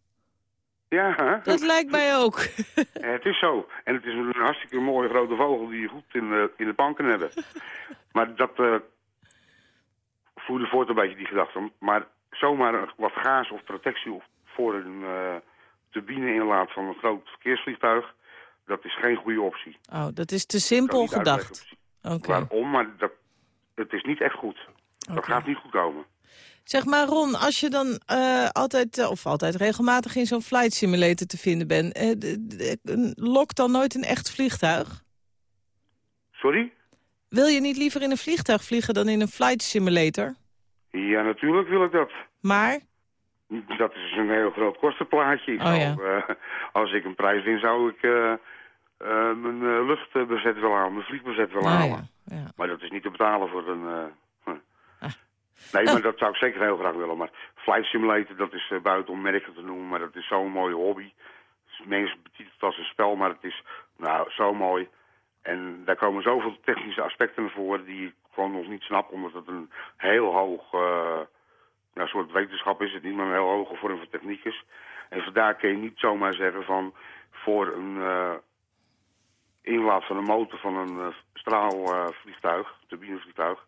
Ja, hè? dat lijkt mij ook. Het is zo. En het is een hartstikke mooie grote vogel die je goed in de, in de pan kan hebben. maar dat eh voerde voort een beetje die gedachte. Maar zomaar wat gaas of protectie voor een eh turbine inlaat van een groot verkeersvliegtuig, dat is geen goede optie. Oh, dat is te simpel gedacht. Oké. Waarom? Maar dat, het is niet echt goed. Dat gaat niet goed komen. Zeg maar Ron, als je dan eh, altijd, eh, of altijd regelmatig in zo'n flight simulator te vinden bent... d- lokt dan nooit een echt vliegtuig? Sorry? Wil je niet liever in een vliegtuig vliegen dan in een flight simulator? Ja, natuurlijk wil ik dat. Maar? Dat is een heel groot kostenplaatje. Ik Oh, zou, ja. als ik een prijs win, zou ik mijn luchtbezet willen halen, mijn vliegbezet willen Ah, halen. ja, ja. Maar dat is niet te betalen voor een... Nee, maar dat zou ik zeker heel graag willen. Maar Flight Simulator, dat is eh, buiten om merken te noemen, maar dat is zo'n mooie hobby. Dus mensen betitelen het als een spel, maar het is nou, zo mooi. En daar komen zoveel technische aspecten naar voren die ik gewoon nog niet snap, omdat het een heel hoog... eh, nou, soort wetenschap is het niet, maar een heel hoge vorm van techniek is. En vandaar kun je niet zomaar zeggen van voor een eh, inlaat van een motor van een straalvliegtuig, turbinevliegtuig,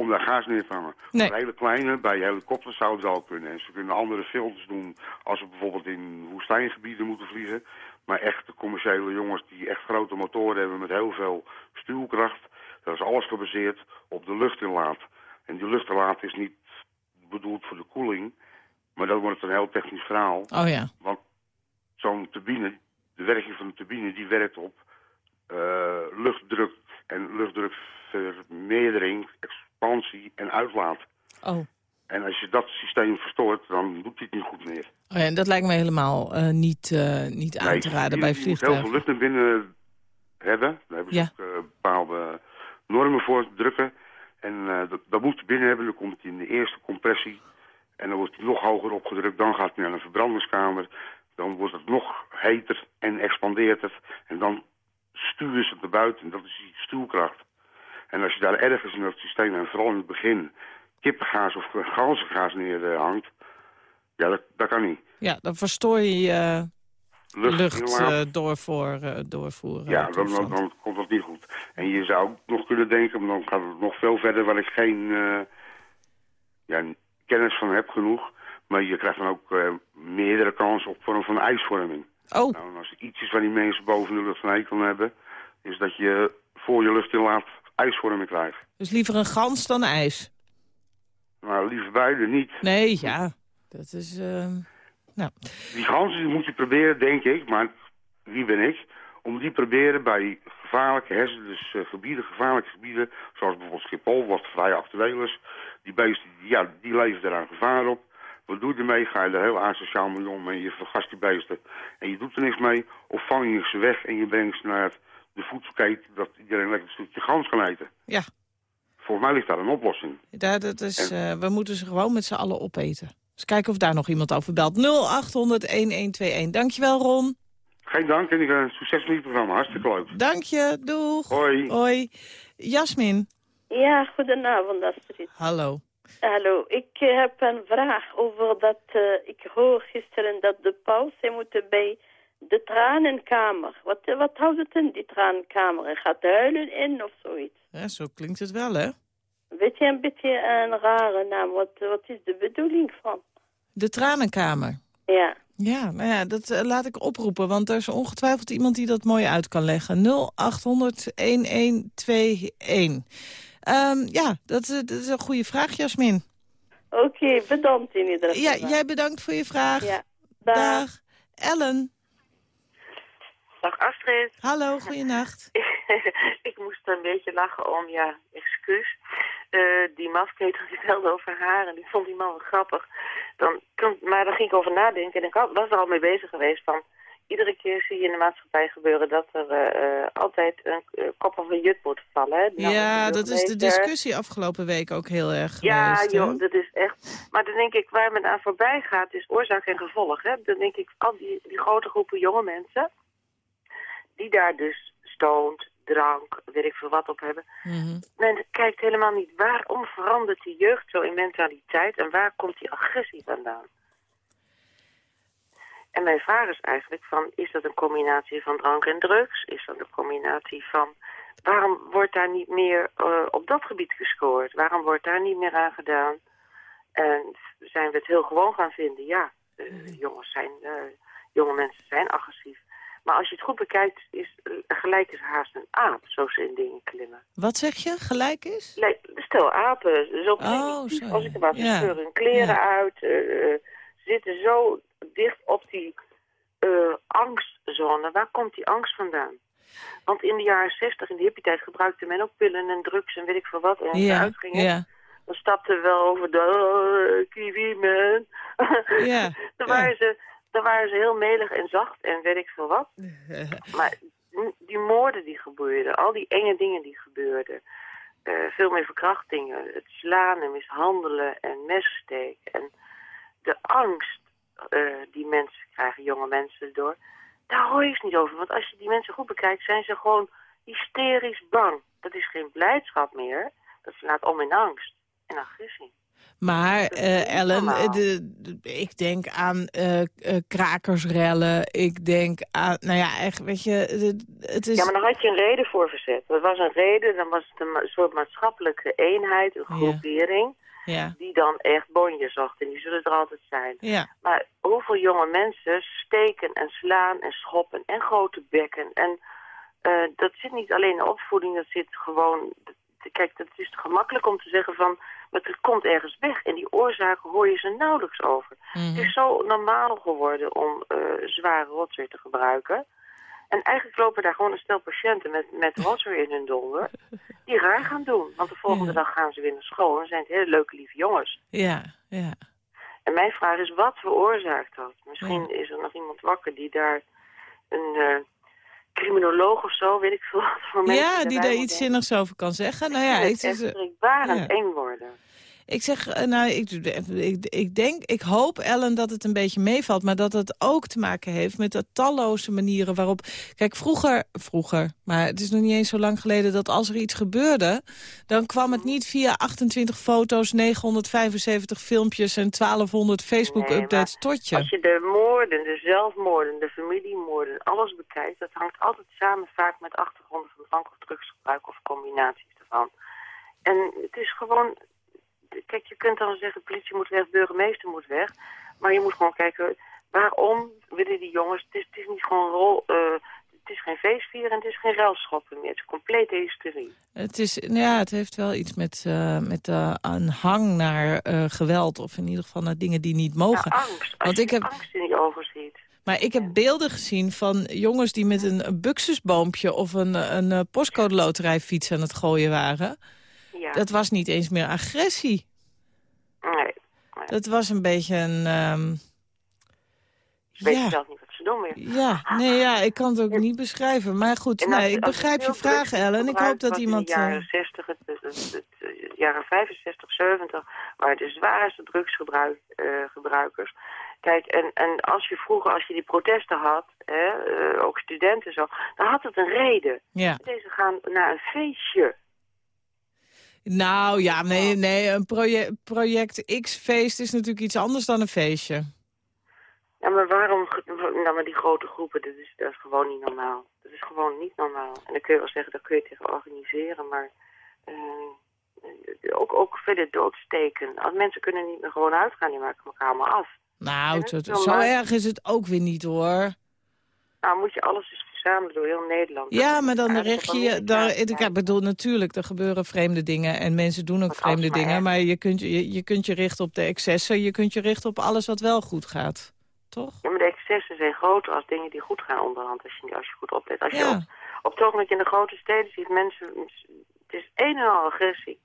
om daar gaas neer te hangen. Nee. Voor hele kleine, bij helikopters zou het wel kunnen. En ze kunnen andere filters doen als ze bijvoorbeeld in woestijngebieden moeten vliegen. Maar echt de commerciële jongens die echt grote motoren hebben met heel veel stuwkracht. Dat is alles gebaseerd op de luchtinlaat. En die luchtinlaat is niet bedoeld voor de koeling. Maar dat wordt een heel technisch verhaal. Oh ja. Want zo'n turbine, de werking van de turbine, die werkt op eh, luchtdruk en luchtdrukvermeerdering, expansie en uitlaat. Oh. En als je dat systeem verstoort, dan doet hij het niet goed meer. Oh ja, dat lijkt me helemaal eh, niet, eh, niet aan te raden je- bij je moet heel vliegtuigen. veel lucht naar binnen hebben. Daar hebben ze Ja. ook eh, bepaalde normen voor drukken. En dat, dat moet binnen hebben. Dan komt hij in de eerste compressie. En dan wordt hij nog hoger opgedrukt. Dan gaat hij naar een verbrandingskamer. dan wordt het nog heter en expandeert het. En dan sturen ze het naar buiten. Dat is die stuwkracht. En als je daar ergens in dat systeem, en vooral in het begin, kippengaas of ganzengaas neerhangt, ja, dat, dat kan niet. Ja, dan verstoor je je Lucht- eh, doorvoer, eh, doorvoeren. Ja, dan, dan, dan komt dat niet goed. En je zou ook nog kunnen denken, maar dan gaat het nog veel verder waar ik geen eh, ja, kennis van heb genoeg. Maar je krijgt dan ook eh, meerdere kansen op vorm van ijsvorming. Oh. Nou, als er iets is waar die mensen boven de lucht van hekel aan hebben, is dat je voor je lucht inlaat krijgt. Dus liever een gans dan ijs. Nou, liever beide niet. Nee, ja. Dat is... eh, nou. Die ganzen moet je proberen, denk ik, maar wie ben ik, om die proberen bij gevaarlijke hersen, dus eh, gebieden, gevaarlijke gebieden, zoals bijvoorbeeld Schiphol, wat vrij actueel is. Die beesten, die- ja, die leven daar aan gevaar op. Wat doe je ermee? Ga je er heel asociaal mee om en je vergast die beesten. En je doet er niks mee, of vang je ze weg en je brengt ze naar de voedselketen, dat iedereen lekker een stukje gans kan eten. Ja. Volgens mij ligt daar een oplossing. Daar, dat is, eh, we moeten ze gewoon met z'n allen opeten. Dus kijken of daar nog iemand over belt. 0800-1121. Dankjewel, Ron. Geen dank en uh, succes met het programma. Hartstikke leuk. Dank je, doeg. Hoi. Hoi. Jasmin. Ja, goedenavond Astrid. Hallo. Hallo, ik eh, heb een vraag over dat, eh, ik hoor gisteren dat de paus hij moet bij de tranenkamer. Wat, eh, wat houdt het in, die tranenkamer? Hij gaat huilen in of zoiets? Ja, zo klinkt het wel, hè? Weet je, een beetje een rare naam. Wat, wat is de bedoeling van? De tranenkamer. Ja. Ja, nou ja, dat eh, laat ik oproepen, want er is ongetwijfeld iemand die dat mooi uit kan leggen. 0800-1121. Ehm, ja, dat, is- dat is een goede vraag, Jasmin. Oké, bedankt in ieder geval. Ja, jij bedankt voor je vraag. Ja, dag. Ellen. Dag Astrid. Hallo, goeienacht. ik moest een beetje lachen om, ja, excuus. Eh, die mafketel die belde over haar en die vond die man wel grappig. Dan, maar daar ging ik over nadenken en ik had- was er al mee bezig geweest van... Iedere keer zie je in de maatschappij gebeuren dat er eh, altijd een eh, kop of een jut moet vallen. Hè? Nou, ja, dat is de discussie afgelopen week ook heel erg Ja, geweest. joh, dat is echt... Maar dan denk ik, waar men aan voorbij gaat, is oorzaak en gevolg. Hè? Dan denk ik, al die, die grote groepen jonge mensen... die daar dus stoned, drank, weet ik veel wat op hebben... Mhm. Men kijkt helemaal niet waarom verandert die jeugd zo in mentaliteit... en waar komt die agressie vandaan? En mijn vraag is eigenlijk van, is dat een combinatie van drank en drugs? Is dat een combinatie van, waarom wordt daar niet meer eh, op dat gebied gescoord? Waarom wordt daar niet meer aan gedaan? En zijn we het heel gewoon gaan vinden? Ja, eh, jongens zijn, eh, jonge mensen zijn agressief. Maar als je het goed bekijkt, is gelijk is haast een aap, zo ze in dingen klimmen. Wat zeg je? Gelijk is? Nee, stel apen, zo Oh, zo. als ik er maar Ja. scheuren hun kleren Ja. uit, eh, zitten zo dicht op die eh, angstzone. Waar komt die angst vandaan? Want in de jaren zestig, in de hippie-tijd, gebruikte men ook pillen en drugs en weet ik veel wat. En als Ja, uitgingen, ja. dan stapten we wel over de oh, kiwi man. Ja, dan, waren ze, dan waren ze heel melig en zacht en weet ik veel wat. Maar die moorden die gebeurden, al die enge dingen die gebeurden, eh, veel meer verkrachtingen, het slaan en mishandelen en messteken en de angst eh, die mensen krijgen, jonge mensen door, daar hoor je eens niet over. Want als je die mensen goed bekijkt, zijn ze gewoon hysterisch bang. Dat is geen blijdschap meer, dat slaat om in angst en agressie. Maar eh, Ellen, de, de- ik denk aan eh, eh, krakersrellen. Ik denk aan, nou ja, echt, weet je, de- het is... Ja, maar dan had je een reden voor verzet. Dat was een reden, dan was het een soort maatschappelijke eenheid, een groepering, Ja, die dan echt bonje zocht. En die zullen er altijd zijn. ja. Maar hoeveel jonge mensen steken en slaan en schoppen en grote bekken. En dat zit niet alleen in de opvoeding, dat zit gewoon... Kijk, het is gemakkelijk om te zeggen van, maar het komt ergens weg. En die oorzaken hoor je ze nauwelijks over. Het is zo normaal geworden om eh, zware rotzooi te gebruiken. En eigenlijk lopen daar gewoon een stel patiënten met, met rotzooi in hun donder... die raar gaan doen. Want de volgende dag gaan ze weer naar school en zijn het hele leuke lieve jongens. Ja, ja. En mijn vraag is, wat veroorzaakt dat? Misschien is er nog iemand wakker die daar een eh, criminoloog of zo, weet ik veel wat voor mensen Ja, die daar iets zinnigs over kan zeggen. Nou ja, het het is, echt eh, schrikbarend ja. eng worden. Ik zeg, eh, nou, ik, ik, ik denk, ik hoop, Ellen, dat het een beetje meevalt. Maar dat het ook te maken heeft met de talloze manieren waarop... Kijk, vroeger, vroeger, maar het is nog niet eens zo lang geleden... dat als er iets gebeurde, dan kwam het niet via 28 foto's... 975 filmpjes en 1200 Facebook-updates tot je. Als je de moorden, de zelfmoorden, de familiemoorden, alles bekijkt... dat hangt altijd samen vaak met achtergronden van drank- of drugsgebruik... of combinaties daarvan. En het is gewoon... Kijk, je kunt dan zeggen, politie moet weg, burgemeester moet weg. Maar je moet gewoon kijken, waarom willen die jongens... Het is, het is niet gewoon rol... eh, het is geen feestvieren en het is geen ruilschoppen meer. Het is complete hysterie. Het, is, nou ja, het heeft wel iets met, eh, met eh, een hang naar geweld. Of in ieder geval naar dingen die niet mogen. Angst. Want je ik heb, angst in die ogen ziet. maar ik heb beelden gezien van jongens die met een buxusboompje... of een, een postcode loterijfiets aan het gooien waren. Ja. Dat was niet eens meer agressie. Nee. Dat was een beetje een... Ze weten ja. zelf niet wat ze doen meer. Ja, nee, ja, ik kan het ook niet beschrijven. Maar goed, als- nee, ik begrijp je vraag, drugs Ellen. Ik hoop dat iemand... In de eh, jaren 60, het, het, het, het, eh, jaren 65, 70, waren de zwaarste drugsgebruikers. Kijk, en, en als je vroeger, als je die protesten had, hè, eh, ook studenten zo, dan had het een reden. Ja. Deze gaan naar een feestje. Nou ja, nee, nee een proje project X-feest is natuurlijk iets anders dan een feestje. Ja, maar waarom, nou maar die grote groepen, dat is, dat is gewoon niet normaal. Dat is gewoon niet normaal. En dan kun je wel zeggen, daar kun je tegen organiseren, maar eh, ook, ook verder doodsteken. Als mensen kunnen niet meer gewoon uitgaan, die maken elkaar allemaal af. Nou, dat zo, maar- erg is het ook weer niet, hoor. Nou, moet je alles eens verzamelen door heel Nederland. Ja, maar dan richt je Dan, ik bedoel, natuurlijk, er gebeuren vreemde dingen... en mensen doen ook vreemde dingen... maar je kunt je, je kunt je richten op de excessen... je kunt je richten op alles wat wel goed gaat. Toch? Ja, maar de excessen zijn groter als dingen die goed gaan onderhand, als je, als je goed oplet. Als je op, op het ogenblik in de grote steden ziet mensen, het is een en al agressie.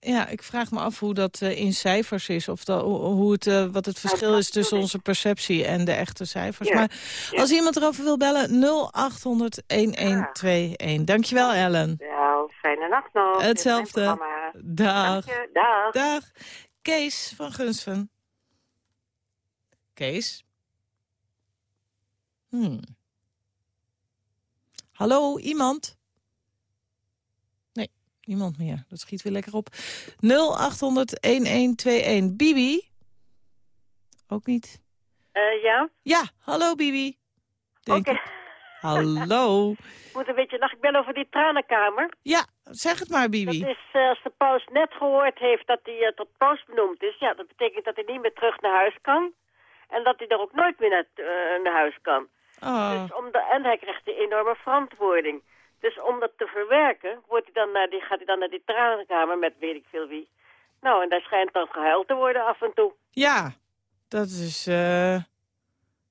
Ja, ik vraag me af hoe dat eh, in cijfers is. Of dat, hoe- het, eh, wat het verschil is tussen onze perceptie en de echte cijfers. Ja, Maar ja. als iemand erover wil bellen, 0800-1121. Dankjewel, Ellen. Ja, fijne nacht nog. Hetzelfde. Dag. Dag. Dag. Kees van Gunsven. Kees? Hmm. Hallo, iemand? Niemand meer. Dat schiet weer lekker op. 0800-1121. Bibi? Ook niet. Eh, ja? Ja, hallo Bibi. Oké. Hallo. Ik moet een beetje lachen. Ik ben over die tranenkamer. Ja, zeg het maar Bibi. Dat is eh, als de paus net gehoord heeft dat hij eh, tot paus benoemd is. Ja, dat betekent dat hij niet meer terug naar huis kan. En dat hij er ook nooit meer naar, naar huis kan. Oh. Dus om de, en hij krijgt een enorme verantwoording. Dus om dat te verwerken, wordt hij dan naar die, gaat hij dan naar die tranenkamer met weet ik veel wie. Nou, en daar schijnt dan gehuild te worden af en toe. Ja, dat is, eh,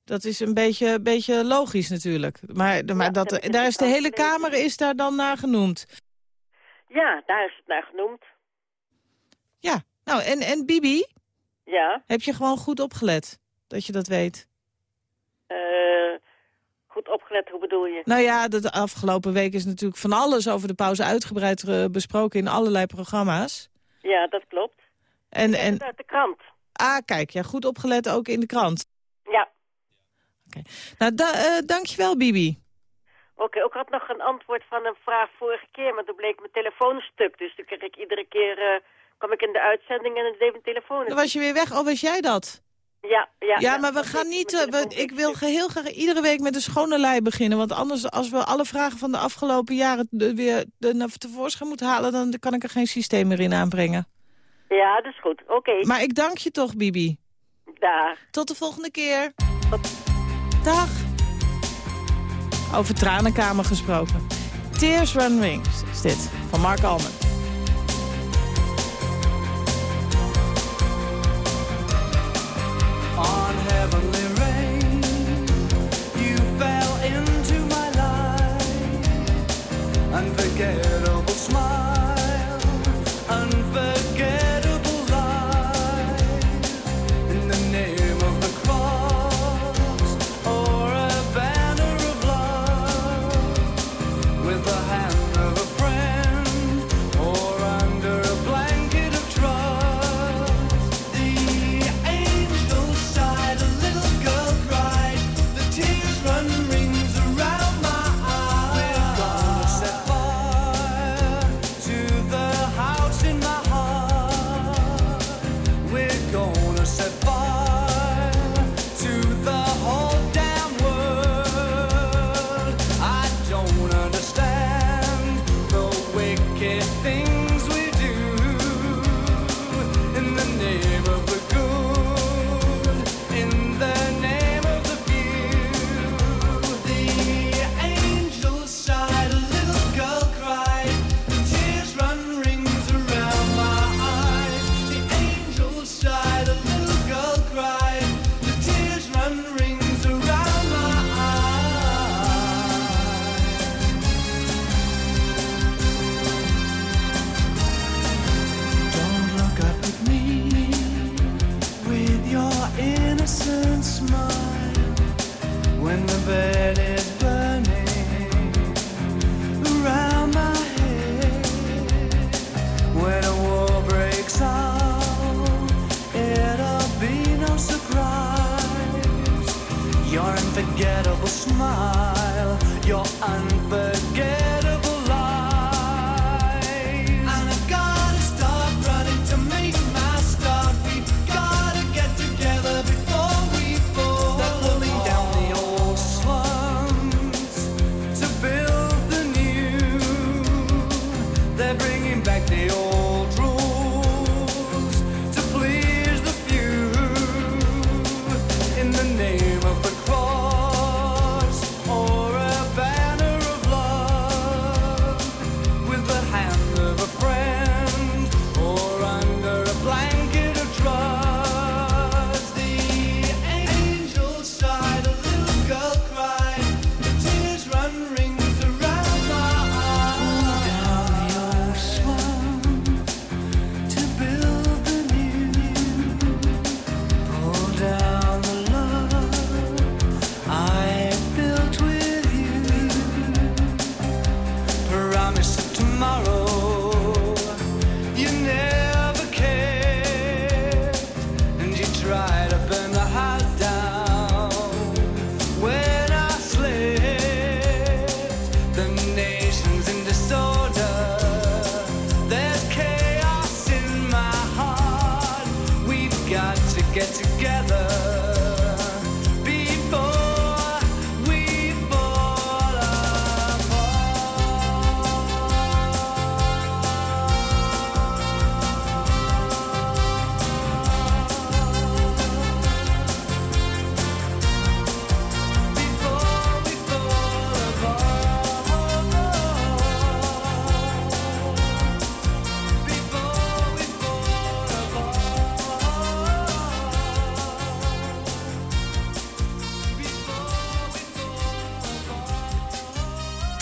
dat is een beetje, beetje logisch natuurlijk. Maar, maar dat, daar is de hele kamer is daar dan naar genoemd. Ja, daar is het naar genoemd. Ja, nou en, en Bibi, Ja, heb je gewoon goed opgelet dat je dat weet? eh, goed opgelet, hoe bedoel je? Nou ja, de afgelopen week is natuurlijk van alles over de pauze uitgebreid eh, besproken in allerlei programma's. Ja, dat klopt. En, en, het uit de krant. ah, kijk, ja, goed opgelet ook in de krant. Ja. Nou, da, eh, dankjewel Bibi. Oké, ik had nog een antwoord van een vraag vorige keer, maar toen bleek mijn telefoon stuk. Dus toen kreeg ik iedere keer, eh kwam ik in de uitzending en dan deed mijn telefoon. Dan was je weer weg. Oh, was jij dat? Ja, ja. Ja, maar we gaan niet. eh, we- ik wil heel graag iedere week met een schone lei beginnen. Want anders, als we alle vragen van de afgelopen jaren de- weer de, tevoorschijn moeten halen, dan kan ik er geen systeem meer in aanbrengen. Ja, dat is goed. Oké. Maar ik dank je toch, Bibi. Dag. Tot de volgende keer. Dag. Over tranenkamer gesproken. Tears Run Rings is dit, van Mark Almen. Unforgettable smile,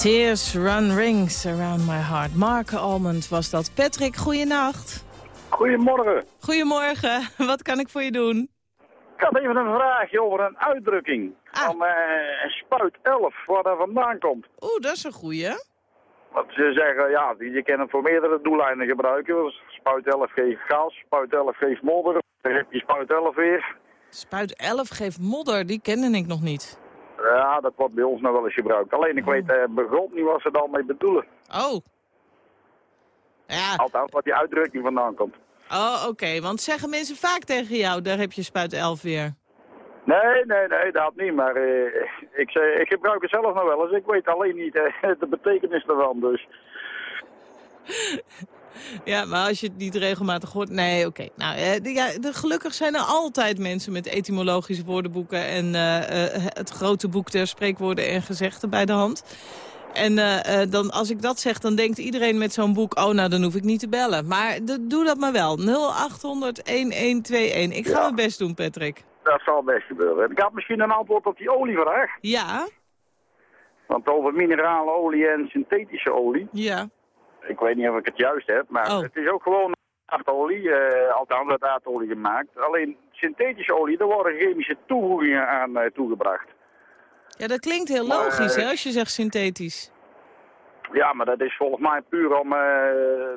Tears run rings around my heart. Mark Almond was dat. Patrick, goeienacht. Goedemorgen. Goedemorgen. Wat kan ik voor je doen? Ik had even een vraagje over een uitdrukking van eh, spuit 11, waar dat vandaan komt. Oeh, dat is een goeie. Want ze zeggen, ja, je kan hem voor meerdere doeleinden gebruiken. Dus spuit 11 geeft gas, spuit 11 geeft modder, dan heb je spuit 11 weer. Spuit 11 geeft modder, die kende ik nog niet. Ja, dat wordt bij ons nog wel eens gebruikt. Alleen ik weet uh, begrond niet wat ze dan mee bedoelen. Oh. Ja. Althans, wat die uitdrukking vandaan komt. Oh, oké. Want zeggen mensen vaak tegen jou, daar heb je spuit 11 weer. Nee, nee, nee, dat niet. Maar eh, ik, ik gebruik het zelf nog wel eens. Ik weet alleen niet eh, de betekenis ervan. Dus Ja, maar als je het niet regelmatig hoort... Nee, oké. Nou, eh, de- ja, de, gelukkig zijn er altijd mensen met etymologische woordenboeken... en eh, eh, het grote boek der spreekwoorden en gezegden bij de hand. En dan, als ik dat zeg, dan denkt iedereen met zo'n boek... oh, nou, dan hoef ik niet te bellen. Maar de- doe dat maar wel. 0800-1121. Ik ga Ja. mijn best doen, Patrick. dat zal best gebeuren. Ik had misschien een antwoord op die olievraag. Ja? Want over minerale olie en synthetische olie. Ja. Ik weet niet of ik het juist heb, maar Oh. het is ook gewoon aardolie, eh althans uit aardolie gemaakt. Alleen synthetische olie, daar worden chemische toevoegingen aan eh, toegebracht. Ja, dat klinkt heel Maar, logisch, eh, hè, als je zegt synthetisch. Ja, maar dat is volgens mij puur om eh,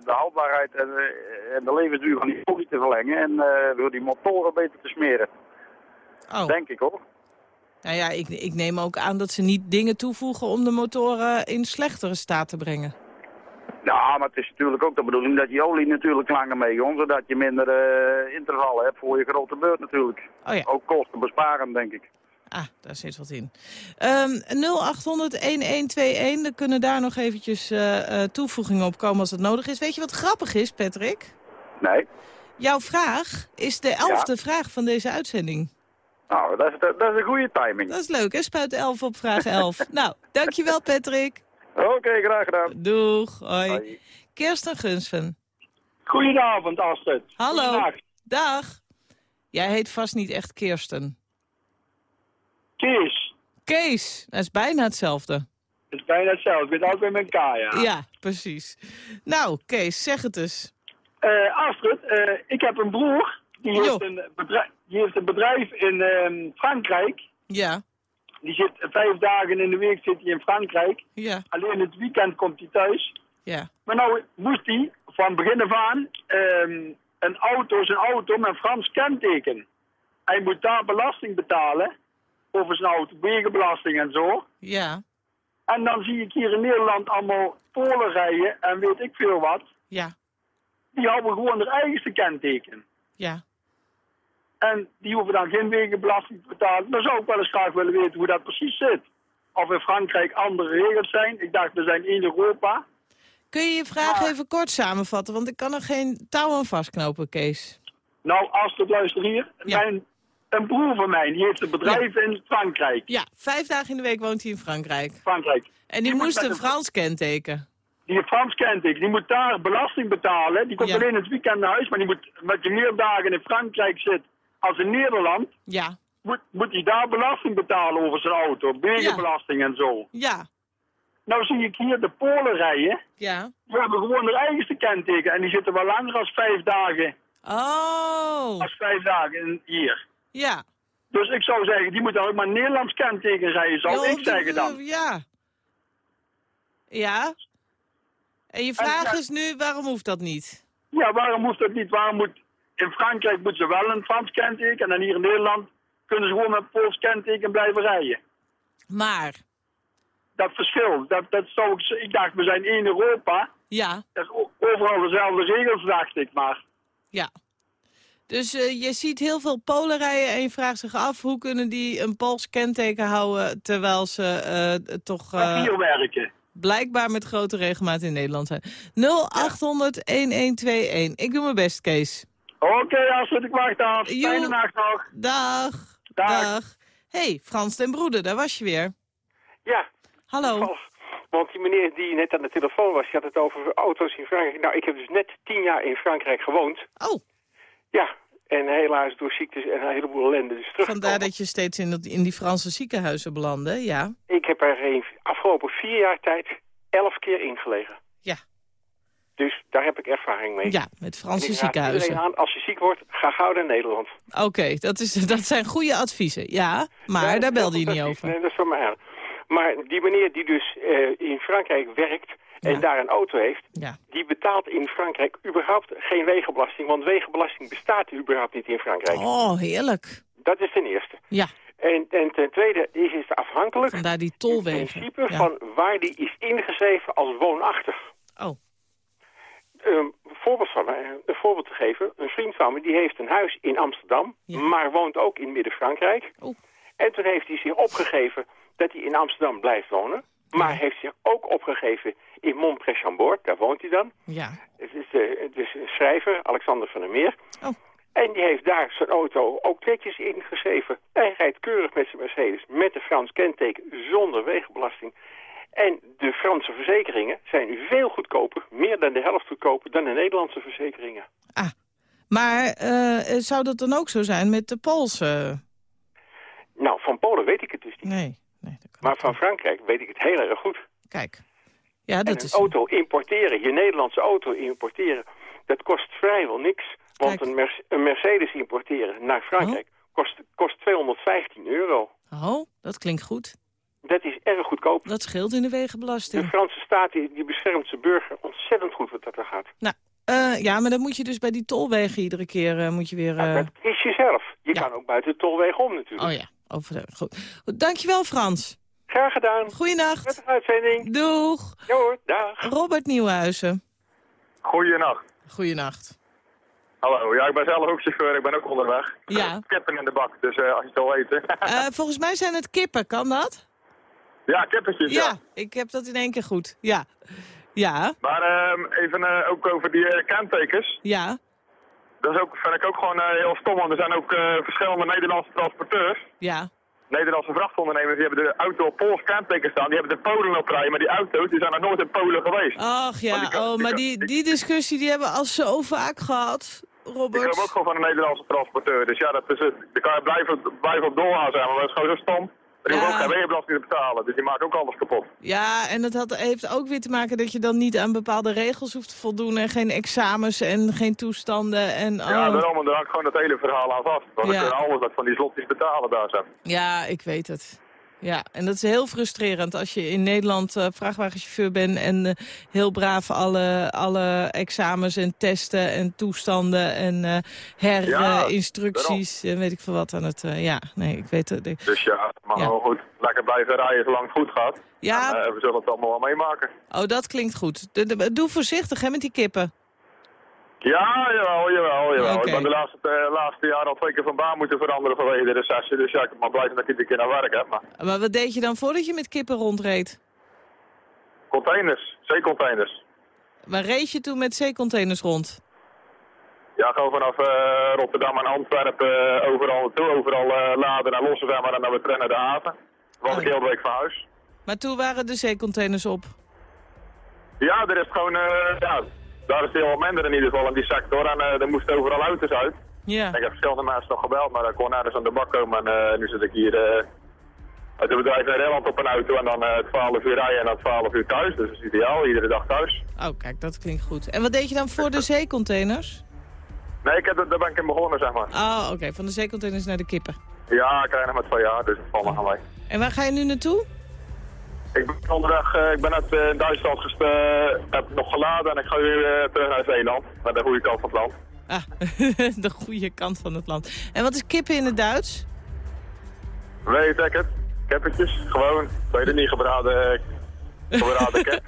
de houdbaarheid en, eh, en de levensduur van die olie te verlengen en eh, door die motoren beter te smeren. Oh. Denk ik hoor. Nou ja, ik, ik neem ook aan dat ze niet dingen toevoegen om de motoren in slechtere staat te brengen. Ja, maar het is natuurlijk ook de bedoeling dat je olie natuurlijk langer meegaat, zodat je minder eh, intervallen hebt voor je grote beurt natuurlijk. Oh ja. Ook kosten besparen, denk ik. Ah, daar zit wat in. Ehm 0800-1121, dan kunnen daar nog eventjes eh, toevoegingen op komen als het nodig is. Weet je wat grappig is, Patrick? Nee. Jouw vraag is de elfde vraag van deze uitzending. Nou, dat is, dat, dat is een goede timing. Dat is leuk, hè? Spuit 11 op vraag 11. nou, dankjewel, Patrick. Oké, graag gedaan. Doeg, hoi. Kirsten Gunsven. Goedenavond, Astrid. Hallo. Goedenacht. Dag. Jij heet vast niet echt Kirsten. Kees. Kees, dat is bijna hetzelfde. Het is bijna hetzelfde. Ik ben ook weer met een K, ja. Ja, precies. Nou, Kees, zeg het eens. Eh, Astrid, eh, ik heb een broer. Die heeft een, bedrijf, die heeft een bedrijf in ehm, Frankrijk. Ja. Die zit vijf dagen in de week zit hij in Frankrijk. Ja. Alleen het weekend komt hij thuis. Ja. Maar nou moest hij van begin af aan ehm, een auto is een auto met een Frans kenteken. Hij moet daar belasting betalen over zijn auto, wegenbelasting en zo. Ja. En dan zie ik hier in Nederland allemaal Polen rijden en weet ik veel wat. Ja. Die houden gewoon hun eigenste kenteken. Ja. En die hoeven dan geen wegenbelasting te betalen. Dan zou ik wel eens graag willen weten hoe dat precies zit. Of in Frankrijk andere regels zijn. Ik dacht, we zijn in Europa. Kun je je vraag even kort samenvatten? Want ik kan er geen touw aan vastknopen, Kees. Nou, Astrid, luister hier. Mijn, een broer van mij, die heeft een bedrijf in Frankrijk. Ja, vijf dagen in de week woont hij in Frankrijk. Frankrijk. En die, moest een Frans kenteken. Die Frans kenteken. Die moet daar belasting betalen. Die komt Ja. alleen het weekend naar huis. Maar die moet, met je meer dagen in Frankrijk zit als in Nederland... Ja. Moet, moet hij daar belasting betalen over zijn auto. Wegenbelasting en zo. Ja. Nou zie ik hier de Polen rijden. Ja. Die hebben gewoon hun eigenste kenteken. En die zitten wel langer als vijf dagen. Oh. Als vijf dagen hier. Ja. Dus ik zou zeggen, die moeten ook maar Nederlands kenteken rijden, zou Ja, ik zeggen dan. Ja. Ja. En je vraag is nu, waarom hoeft dat niet? Ja, waarom hoeft dat niet? Waarom moet, in Frankrijk moeten ze wel een Frans kenteken en dan hier in Nederland kunnen ze gewoon met Pools kenteken blijven rijden. Maar? Dat verschil, dat, dat zou ik, ik dacht, we zijn één Europa. Ja. Dat is overal dezelfde regels, dacht ik, maar. Ja. Dus eh, je ziet heel veel Polen rijden en je vraagt zich af... hoe kunnen die een Pools kenteken houden... terwijl ze eh, toch eh, hier werken. blijkbaar met grote regelmaat in Nederland zijn. 0800-1121. Ik doe mijn best, Kees. Oké, Astrid, ik wacht af. Joe. Fijne nacht nog. Dag. Dag. hey, Frans ten Broeder, daar was je weer. Ja. Hallo. Want die meneer die net aan de telefoon was, die had het over auto's in Frankrijk. Nou, ik heb dus net tien jaar in Frankrijk gewoond. Oh. Ja, en helaas door ziektes en een heleboel ellende dus terug. Vandaar dat je steeds in, dat, in die Franse ziekenhuizen belandde, ja. Ik heb er in afgelopen vier jaar tijd elf keer ingelegen. Ja. Dus daar heb ik ervaring mee. Ja, met Franse ziekenhuizen. iedereen aan, als je ziek wordt, ga gauw naar Nederland. Oké, dat is dat zijn goede adviezen. Ja, maar Ja, daar dat belde je niet over. Nee, dat is van mij aan. Maar die meneer die dus eh, in Frankrijk werkt en daar een auto heeft... Ja. die betaalt in Frankrijk überhaupt geen wegenbelasting. Want wegenbelasting bestaat überhaupt niet in Frankrijk. Oh, heerlijk. Dat is ten eerste. Ja. En, en ten tweede is het afhankelijk Vandaar die in tolwegen. principe van waar die is ingeschreven als woonachtig. Oh. Een voorbeeld, van, eh, een voorbeeld te geven. Een vriend van me die heeft een huis in Amsterdam, maar woont ook in Midden-Frankrijk. Oh. En toen heeft hij zich opgegeven dat hij in Amsterdam blijft wonen. Maar heeft zich ook opgegeven in Montpré-Chambord, daar woont hij dan. Ja. Het is, het is een schrijver, Alexander van der Meer. Oh. En die heeft daar zijn auto ook netjes ingeschreven. Hij rijdt keurig met zijn Mercedes met een Frans kenteken zonder wegenbelasting. En de Franse verzekeringen zijn veel goedkoper, meer dan de helft goedkoper dan de Nederlandse verzekeringen. Maar eh, zou dat dan ook zo zijn met de Poolse? Nou, van Polen weet ik het dus niet. Nee. Maar van Frankrijk weet ik het heel erg goed. Kijk. Ja, en dat een is... auto importeren, je Nederlandse auto importeren, dat kost vrijwel niks. Want een, Mer- een Mercedes importeren naar Frankrijk kost, kost 215 euro. Oh, dat klinkt goed. Dat is erg goedkoop. Dat scheelt in de De wegenbelasting. Franse staat die, die beschermt zijn burger ontzettend goed wat dat er gaat. Nou, eh, ja, maar dan moet je dus bij die tolwegen iedere keer eh, moet je weer... eh, Dat is jezelf. Je kan ook buiten de tolweg om natuurlijk. Oh ja, over de... goed. Dankjewel Frans. Graag gedaan. Goeienacht. Prettige uitzending. Doeg. Ja hoor, dag. Robert Nieuwhuizen. Goeienacht. Goeienacht. Hallo, ja, ik ben zelf ook chauffeur, ik ben ook onderweg. Ja. Kippen in de bak, dus eh, als je het al weet. hè. Eh, volgens mij zijn het kippen, kan dat? Ja, kippetjes, ja. Ja, ik heb dat in één keer goed. Ja. Ja, Maar ehm, even eh, ook over die eh, kentekens. ja, Dat is ook, vind ik ook gewoon eh, heel stom, want er zijn ook verschillende Nederlandse transporteurs. ja. Nederlandse vrachtondernemers, die hebben de auto op Pools kenteken staan. Die hebben de Polen op rijden, maar die auto's die zijn nog nooit in Polen geweest. Ach ja, Maar die oh, die maar die, die discussie die hebben we al zo vaak gehad, Robert. komen ook gewoon van een Nederlandse transporteur. Dus ja, dat is het. Daar kan je blijven, blijven op doorgaan zijn, maar dat is gewoon zo stom. Maar die hoeft ook geen wegenbelasting te betalen, dus die maakt ook alles kapot. Ja, en dat had, heeft ook weer te maken dat je dan niet aan bepaalde regels hoeft te voldoen... en geen examens en geen toestanden en... Oh. Ja, daarom, daar hangt gewoon dat hele verhaal aan vast. Want Ja. we kunnen alles dat van die slotjes betalen daar zijn. Ja, ik weet het. Ja, en dat is heel frustrerend als je in Nederland eh, vrachtwagenchauffeur bent... en eh, heel braaf alle, alle examens en testen en toestanden en eh herinstructies... en weet ik veel wat aan het... ja, nee, ik weet het. ik- Dus ja, maar Ja. goed, lekker blijven rijden zolang het goed gaat. Ja. En, we zullen het allemaal wel meemaken. Oh, dat klinkt goed. De- de- doe voorzichtig hè, met die kippen. Ja, jawel, jawel, jawel. Oké. Ik ben de laatste, eh, laatste jaar al twee keer van baan moeten veranderen vanwege de recessie. Dus ja, ik ben blij dat ik iedere keer naar werk heb. Maar Maar wat deed je dan voordat je met kippen rondreed? containers, zeecontainers. Waar reed je toen met zeecontainers rond? Ja, gewoon vanaf eh, Rotterdam en Antwerpen eh, overal naartoe. Overal eh, laden en lossen maar en dan weer terug naar de haven. Was Oh. ik heel de week van huis. Maar toen waren de zeecontainers op. Ja, er is gewoon, ja, daar is wat minder in ieder geval in die sector. En eh, er moesten overal auto's uit. Ja. Ik heb verschillende mensen nog gebeld, maar ik kon nergens aan de bak komen. En eh, nu zit ik hier eh, uit het bedrijf naar Nederland op een auto en dan eh 12 uur rijden en dan 12 uur thuis. Dus dat is ideaal, iedere dag thuis. Oh, kijk, dat klinkt goed. En wat deed je dan voor de zeecontainers? Nee, ik heb, daar ben ik in begonnen, zeg maar. Oh, oké, van de zeecontainers naar de kippen. Ja, ik krijg nog maar twee jaar, dus dat valt me aan mij. En waar ga je nu naartoe? Ik ben onderweg, eh, ik ben uit eh, Duitsland gest, eh, heb nog geladen en ik ga weer terug naar Zeeland, naar de goede kant van het land. Ah, de goede kant van het land. En wat is kippen in het Duits? Weet ik het, kippetjes, gewoon, weet het niet, gebraden, gebraden kip.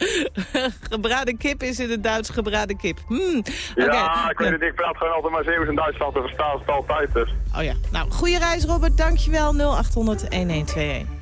gebraden kip is in het Duits gebraden kip. Hmm. Ja, ik weet het niet, ik praat gewoon altijd maar Zeeuws in Duitsland, dan verstaan ze het altijd dus. Oh ja, nou, goede reis Robert, dankjewel. 0800 1121.